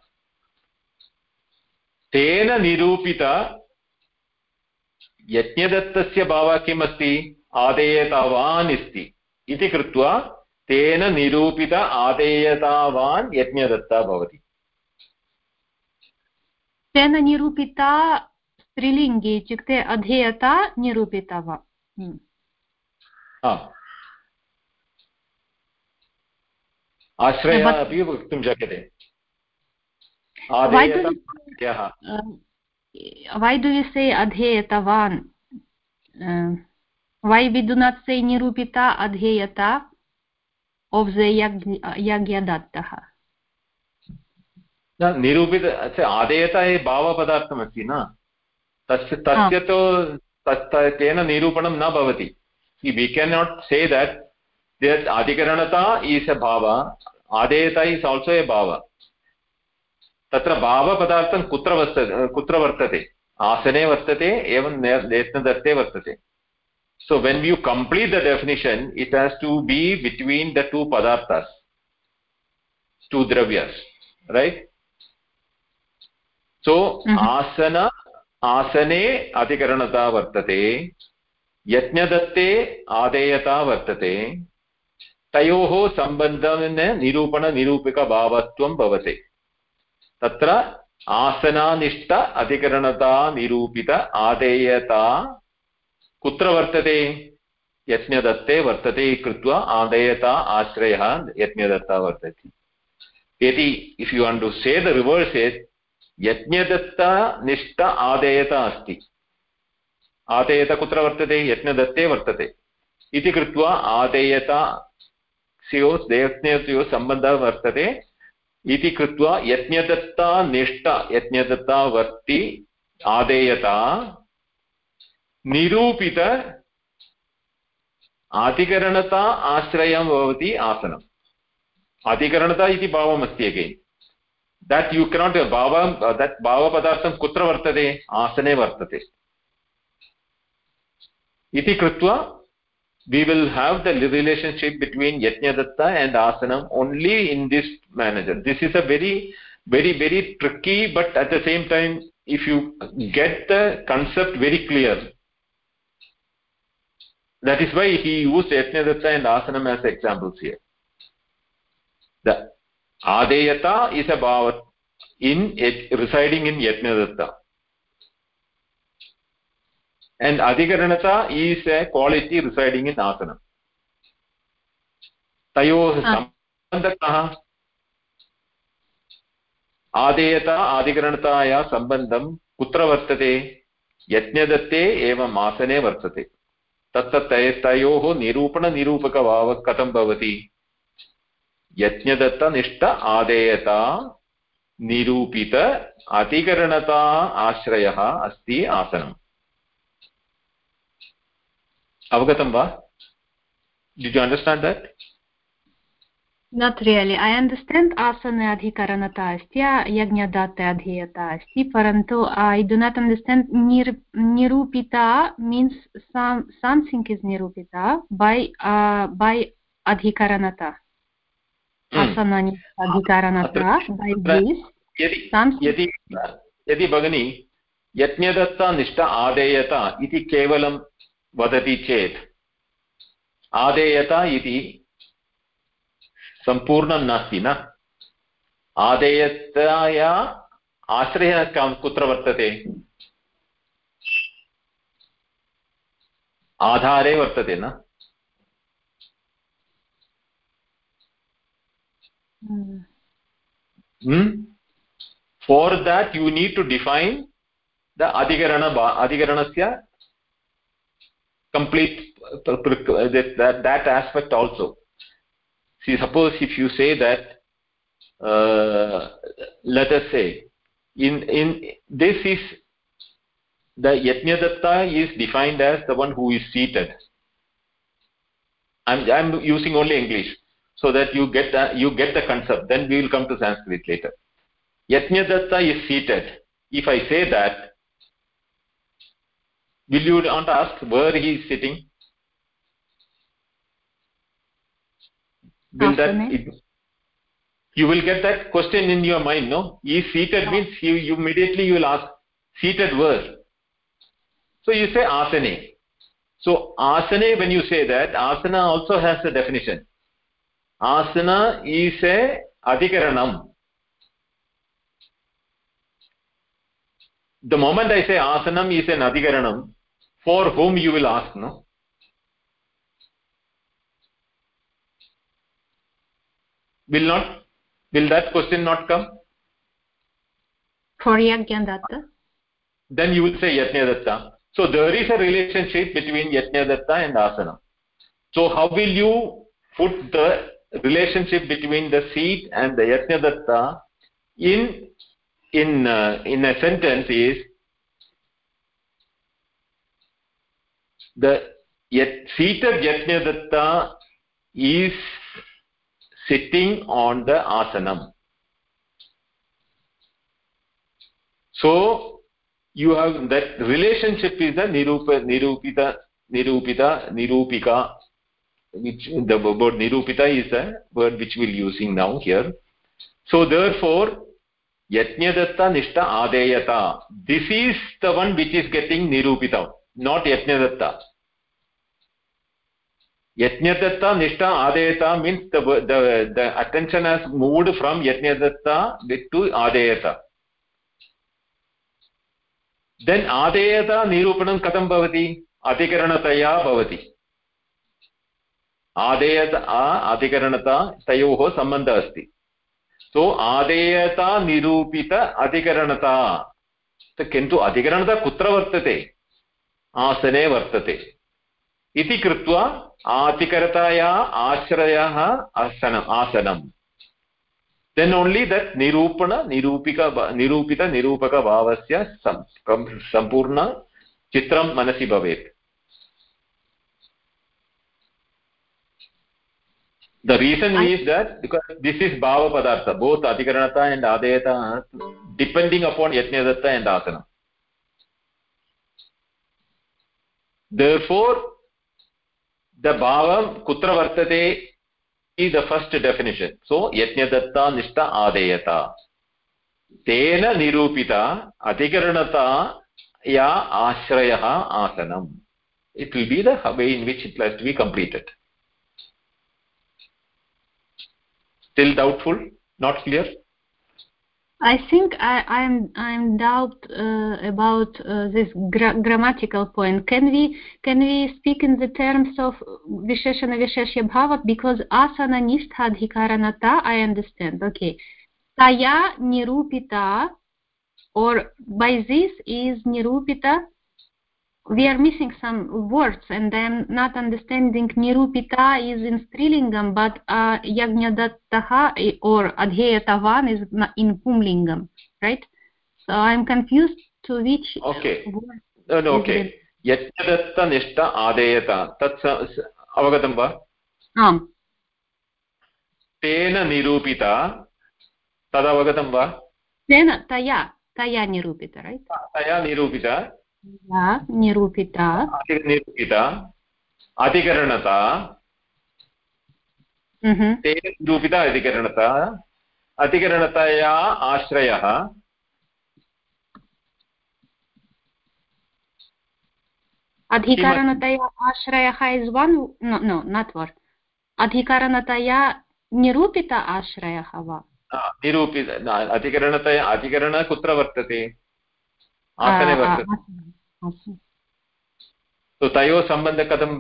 तेन निरूपित यज्ञदत्तस्य भावः किम् अस्ति आदेयतावान् अस्ति इति कृत्वा तेन निरूपित आदेयतावान् यज्ञदत्ता भवति
तेन निरूपिता स्त्रीलिङ्गे इत्युक्ते अधेयता निरूपिता वा वायुदुविषये निरूपिता अधेयता ओब्जे यज्ञदत्तः
न निरूपित आदेयता ये भावपदार्थमस्ति न। तस्य तस्य तु तेन निरूपणं न भवति। We can not say that that अधिकरणता is a भाव आदेयता इस् आल्सो ए भाव तत्र भावपदार्थं कुत्र वर्तते कुत्र वर्तते? आसने वर्तते एवं नेत्नदत्ते वर्तते। So when you complete the definition it has to be between the two padarthas two dravyas right? So mm -hmm. asana asane adhikaranata vartate यज्ञदत्ते आदेयता वर्तते तयोः सम्बन्धेन निरूपणनिरूपिकभावत्वं भवति। तत्र आसनानिष्ठ अधिकरणता निरूपित आदेयता कुत्र वर्तते? यज्ञदत्ते वर्तते कृत्वा आदयता आश्रयः यज्ञदत्ता वर्तते। यदि if you want to say the reverse is Yajnadatta निष्ठ आदेयता अस्ति आदेयता कुत्र वर्तते यज्ञदत्ते वर्तते इति कृत्वा आदेयता स्योः देवज्ञयोः सम्बन्धः वर्तते इति कृत्वा यज्ञदत्ता निष्ठ यज्ञदत्ता वर्ति आदेयता निरूपित अधिकरणता आश्रयं भवति आसनम् अधिकरणता इति भावमस्ति अगेन् दट् यु केनाट् भाव दट् भावपदार्थं कुत्र वर्तते आसने वर्त इति कृत्वा we will have the relationship between Yajnadatta and आसनम् only in this manner this is a very very very tricky but at the same time if you get the concept very clear that is why he use etnadatta and asanam as examples here. The adeyata is a bhava in residing in yajnadatta and adhikaranata is a quality residing in asanam तयोः सम्बन्धः आदेयता आदिकरणताया सम्बन्धं कुत्र वर्तते यज्ञदत्ते एवम् आसने वर्तते तत्र तयोः निरूपणनिरूपकभावः कथं भवति यज्ञदत्तनिष्ठ आदेयता निरूपित अधिकरणता आश्रयः अस्ति आसनम् अवगतं वा did you understand that
not really i understand asana adhikaranata asti yajnadatta adhiyata asti parantu i do not understand nir nirupita means some something is nirupita by uh, by adhikaranata
यदि यदि यदि भगिनी यज्ञदत्ता निष्ठ आदेयत इति केवलं वदति चेत् आदेयत इति सम्पूर्णं नास्ति न आदेयताया आश्रयः कुत्र वर्तते आधारे वर्तते न for that you need to define the adhikarana adhikaranasya complete that, that aspect also. See suppose if you say that uh, let us say in in this is the yajnadatta is defined as the one who is seated. I'm i'm using only english so that you get the, you get the concept. Then we will come to sanskrit later. Yajnadatta is seated. If i say that will you want to ask where he is sitting? Will that it, you will get that question in your mind no? He is seated no. means you, you immediately you will ask seated where? So you say asane. So asane when you say that asana also has a definition asana is a adhikaranam. The moment i say asanam is an adhikaranam for whom you will ask no? Will not will that question not come?
For yajnadatta
then you will say yajnadatta so there is a relationship between yajnadatta and asana so how will you put the relationship between the seat and the yajnadatta in in uh, in a sentence is the yet seated yajnadatta is sitting on the asanam. So you have that relationship is the nirupa nirupita nirupita nirupika which the word nirupita is a word which we're using now here so therefore yajnadatta nishta adeyata this is the one which is getting nirupita not yajnadatta yajnadatta nishta adeyata means the, the the attention has moved from yajnadatta to adeyata then adeyata nirupanam katham bhavati अधिकरणतया भवति आदेयत अधिकरणता, तयोः सम्बन्धः अस्ति। सो आदेयता निरूपित अधिकरणता। किन्तु अधिकरणता कुत्र वर्तते? आसने वर्तते। इति कृत्वा आतिकरताया आश्रयः आसनम् आसनम्। देन् ओन्लि दट् निरूपण, निरूपिक, निरूपित, निरूपकभावस्य सम्पूर्ण मनसि भवेत्। The reason I, is that because this is bhava padartha both adhikaranata and adayata depending upon yajnadatta and asana therefore the bhava kutra vartate is the first definition so yajnadatta nishta nirupita adhikaranata ya ashrayah asanam it will be the way in which it has to still doubtful not clear
I think I, I'm I'm doubt uh, about uh, this gra grammatical point. Can we can we speak in the terms of visheshana visheshya bhava because asana nisthadhikaranata I understand. Okay, taya nirupita or by this is nirupita we are missing some words and i'm not understanding nirupita is in strilingam but uh, yagnadattaha or adheyatavan is in pumlingam right so i'm confused to which
okay no no okay यज्ञदत्तनिष्ठ आदेयत तत् अवगतं वा
आम्
तेन निरूपिता तदवगतं वा
तेन तया तया निरूपित रैट्
तया निरूपिता
निरूपिता
निरूपिता। अधिकरणता। तेन निरूपिता अधिकरणता। अधिकरणतया आश्रयः।
अधिकरणतया आश्रयः इस् वन् नो नाट् वर् अधिकरणतया निरूपित आश्रयः वा?
निरूपित अधिकरणतया अधिकरण कुत्र वर्तते? आसने वर्तते तयोः सम्बन्धः कथं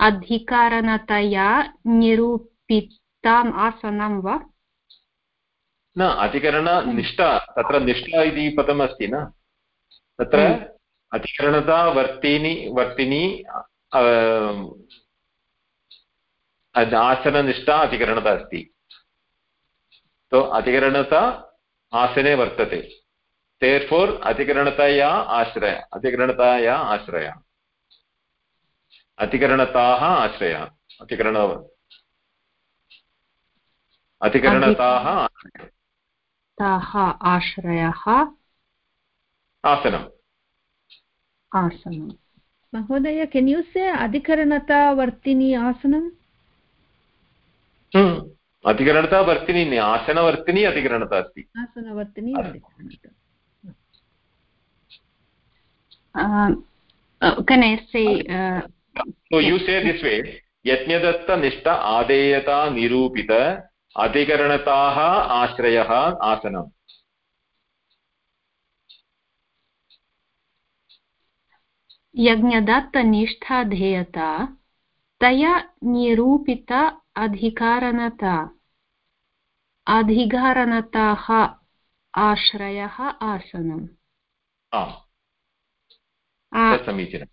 अधिकारणतया निरूपितम् आसनं वा?
न अधिकरणनिष्ठा तत्र निष्ठा इति पदमस्ति न। तत्र अधिकरणता वर्तिनि वर्तिनि आसननिष्ठा अधिकरणता अस्ति। तो अधिकरणता आसने वर्तते। Therefore अधिकरणतया आश्रय अधिकरणताया आश्रय अधिकरणताः आश्रय अधिकरण अधिकरणताः
ताः आश्रयः
आसनम्
आसनं महोदय केन् यू से अधिकरणता वर्तिनी आसनम्
अधिकरणता वर्तिनी आसनवर्तिनी अधिकरणता अस्ति
आसनवर्तिनी
can I say uh,
so you say this way यज्ञदत्तनिष्ठ आदेयता निरूपित अधिकरणताः आश्रयः आसनम्
यज्ञदत्तनिष्ठाधेयता तया निरूपित अधिकारणता अधिकारणताः आश्रयः आसनम्
समीचीनम्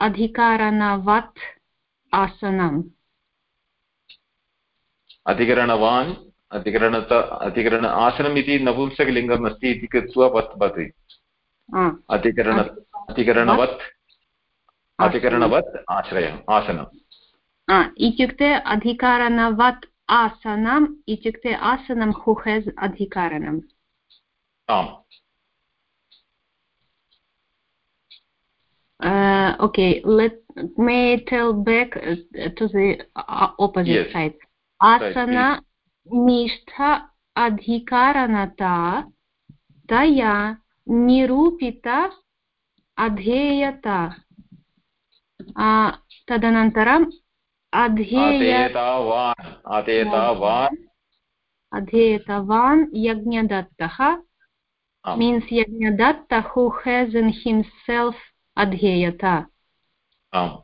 अधिकारणवत् आसनम्
अधिकरणवान् अधिकरणत अधिकरण आसनम् इति नपुंसकलिङ्गम् अस्ति इति कृत्वा वत् भवति अधिकरण अधिकरणवत् अधिकरणवत् आश्रयम् आसनम्
इत्युक्ते अधिकारणवत् आसनम् इत्युक्ते आसनं हु हेस् अधिकारणम्
आम्
Uh, okay, let may tell back uh, to the uh, opposite
yes.
side. Asana nishtha adhikaranata taya nirupita adheyata तदनन्तरम्
अधेयतावान्
अधेयतवान् यज्ञदत्तः means yajnadatta who has in himself adheyata
um.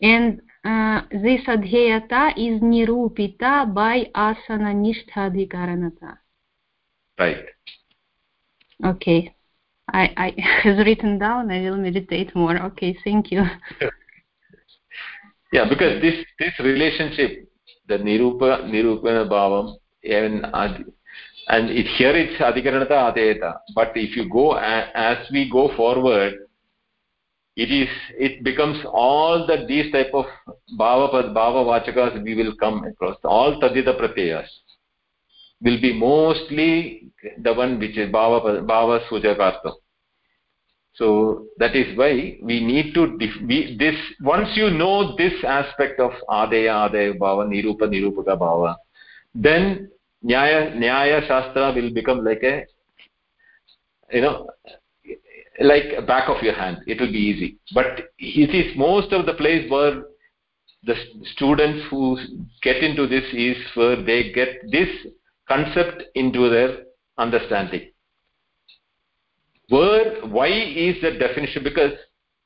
and uh, this adheyata is nirupita by asana nishtha
right
okay i i has written down i will meditate more okay thank you
yeah because this this relationship the nirupa nirupana bhavam and and it, here it's adhikaranata adeta but if you go as we go forward it is it becomes all that these type of bhava bhava vachakas we will come across. All tadita pratyayas will be mostly the one which is bhava bhava sujakarta so that is why we need to we, this once you know this aspect of adeya adaya bhava nirupa nirupaka bhava then nyaya nyaya shastra will become like a you know like back of your hand. It will be easy. But it is most of the place where the students who get into this is where they get this concept into their understanding where why is the definition? Because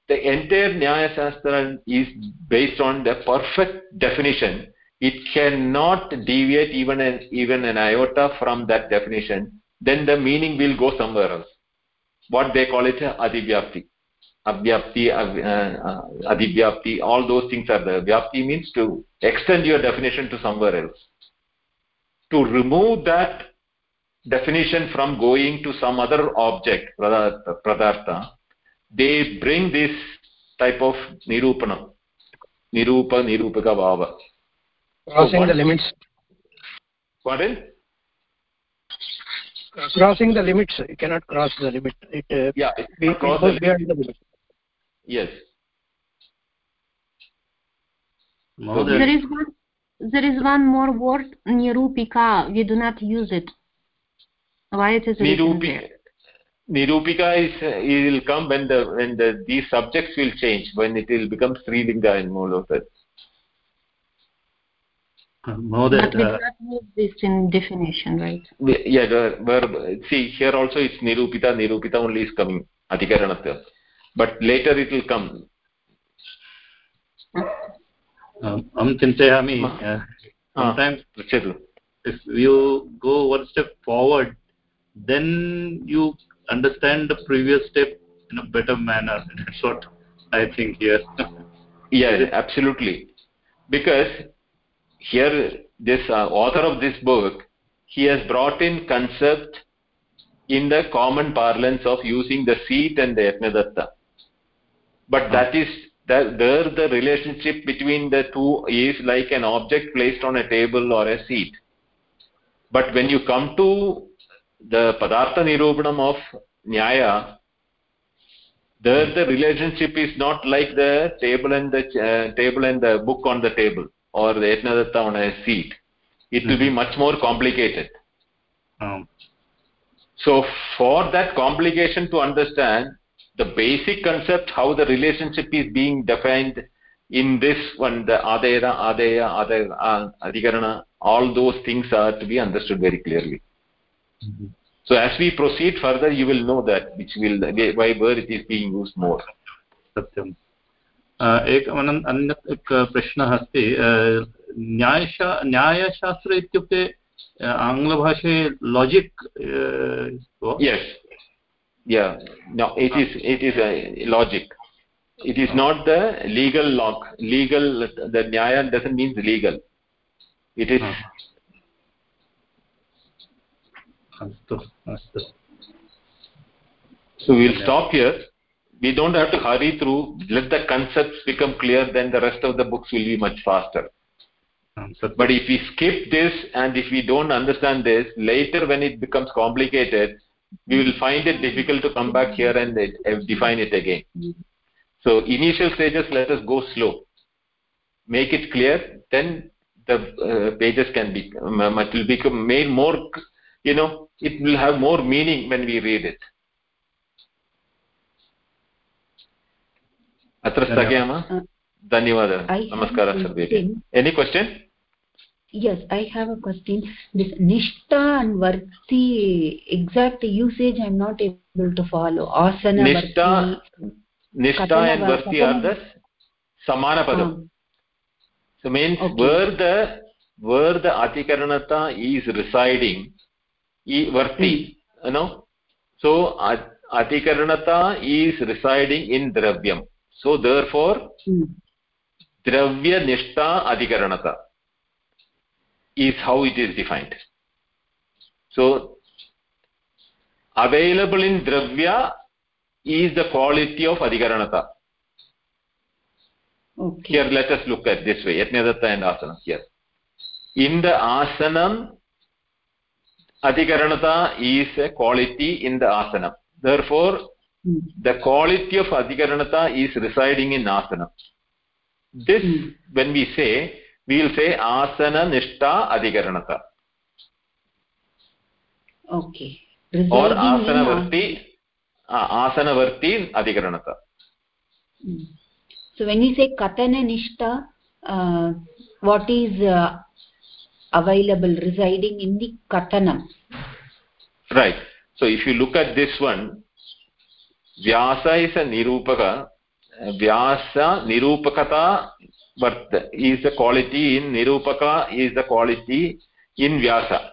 the entire nyaya shastra is based on the perfect definition. It cannot deviate even an even an iota from that definition. Then the meaning will go somewhere else. What they call it adivyapti. Abhyapti uh, adivyapti all those things are there. Vyapti means to extend your definition to somewhere else. To remove that definition from going to some other object pradartha they bring this type of nirupana nirupa nirupaka bhava.
Crossing so the limits.
Pardon?
Crossing the limits. You cannot cross the limit. It uh,
yeah
it
cross
goes beyond the limit.
Yes.
There is one there is one more word nirupika. We do not use it why it is
nirupika nirupika is it will come when the when the these subjects will change when it will become strilinga in all of that
Mohoday, but we uh, not use this in definition, right?
Yeah, the verb. See, here also it's nirupita. Nirupita only is coming adhikaranatya, but later it will come.
अहं चिन्तयामि sometimes if you go one step forward then you understand the previous step in a better manner. That's what i think here.
Yeah absolutely. Because here this uh, author of this book he has brought in concept in the common parlance of using the seat and the yajnadatta. But oh. that is that there the relationship between the two is like an object placed on a table or a seat. But when you come to the padartha nirupanam of nyaya there the relationship is not like the table and the uh, table and the book on the table or the etnadatta on a seat it will be mm-hmm. much more complicated um. so for that complication to understand the basic concept how the relationship is being defined in this one the adera adeya adhikarana all those things are to be understood very clearly -hmm. so as we proceed further you will know that which will why where it is being used more
satyam एक अन्यत् प्रश्नः अस्ति न्यायशा न्यायशास्त्र इत्युक्ते आङ्ग्लभाषे logic
yes yeah no it is it is a logic it is not the legal law legal the nyaya doesn't mean legal it is so we'll stop here. We don't have to hurry through. Let the concepts become clear then the rest of the books will be much faster. But if we skip this and if we don't understand this later when it becomes complicated we will find it difficult to come back here and uh, define it again. So initial stages let us go slow. Make it clear then the uh, pages can be um, it will become made more you know it will have more meaning when we read it अत्र स्थगयामः धन्यवादः नमस्कारः सर्वेभ्यः any question
yes i have a question this nishta and varti exact usage i'm not able to follow asana
nishta nishta and varti are the samana padam so means okay. where the where the atikaranata is residing e varti you know. So atikaranata is residing in dravyam so therefore dravya nishta adhikaranata is how it is defined. So available in dravya is the quality of adhikaranata okay. here let us look at this way. yatnyadatta and asana here. In the asanam adhikaranata is a quality in the asanam therefore the quality of adhikaranata is residing in asana this mm. when we say we will say asana nishta adhikaranata
okay
residing or asanavarti uh, asanavarti adhikaranata
mm. so when you say katana nishta uh, what is uh, available residing in the katanam.
Right. So if you look at this one vyasa is a nirupaka. Vyasa nirupakata but is the quality in nirupaka is the quality in vyasa.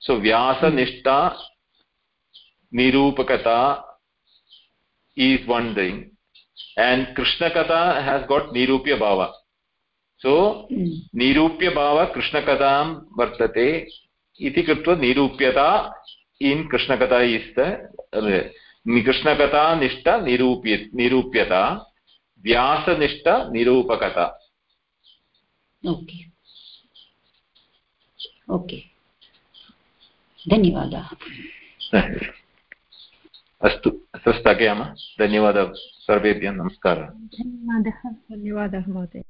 So vyasa hmm. nishta nirupakata is one thing. And krishna kata has got nirupya bhava so so, निरूप्यभावः कृष्णकथां वर्तते इति कृत्वा निरूप्यता in कृष्णकथा इस्त कृष्णकथानिष्ठा निरूप्य निरूप्यता व्यासनिष्ठा निरूपकथा
ओके ओके धन्यवादः
अस्तु अत्र स्थगयामः धन्यवादः सर्वेभ्यः नमस्कारः
धन्यवादः
धन्यवादः महोदय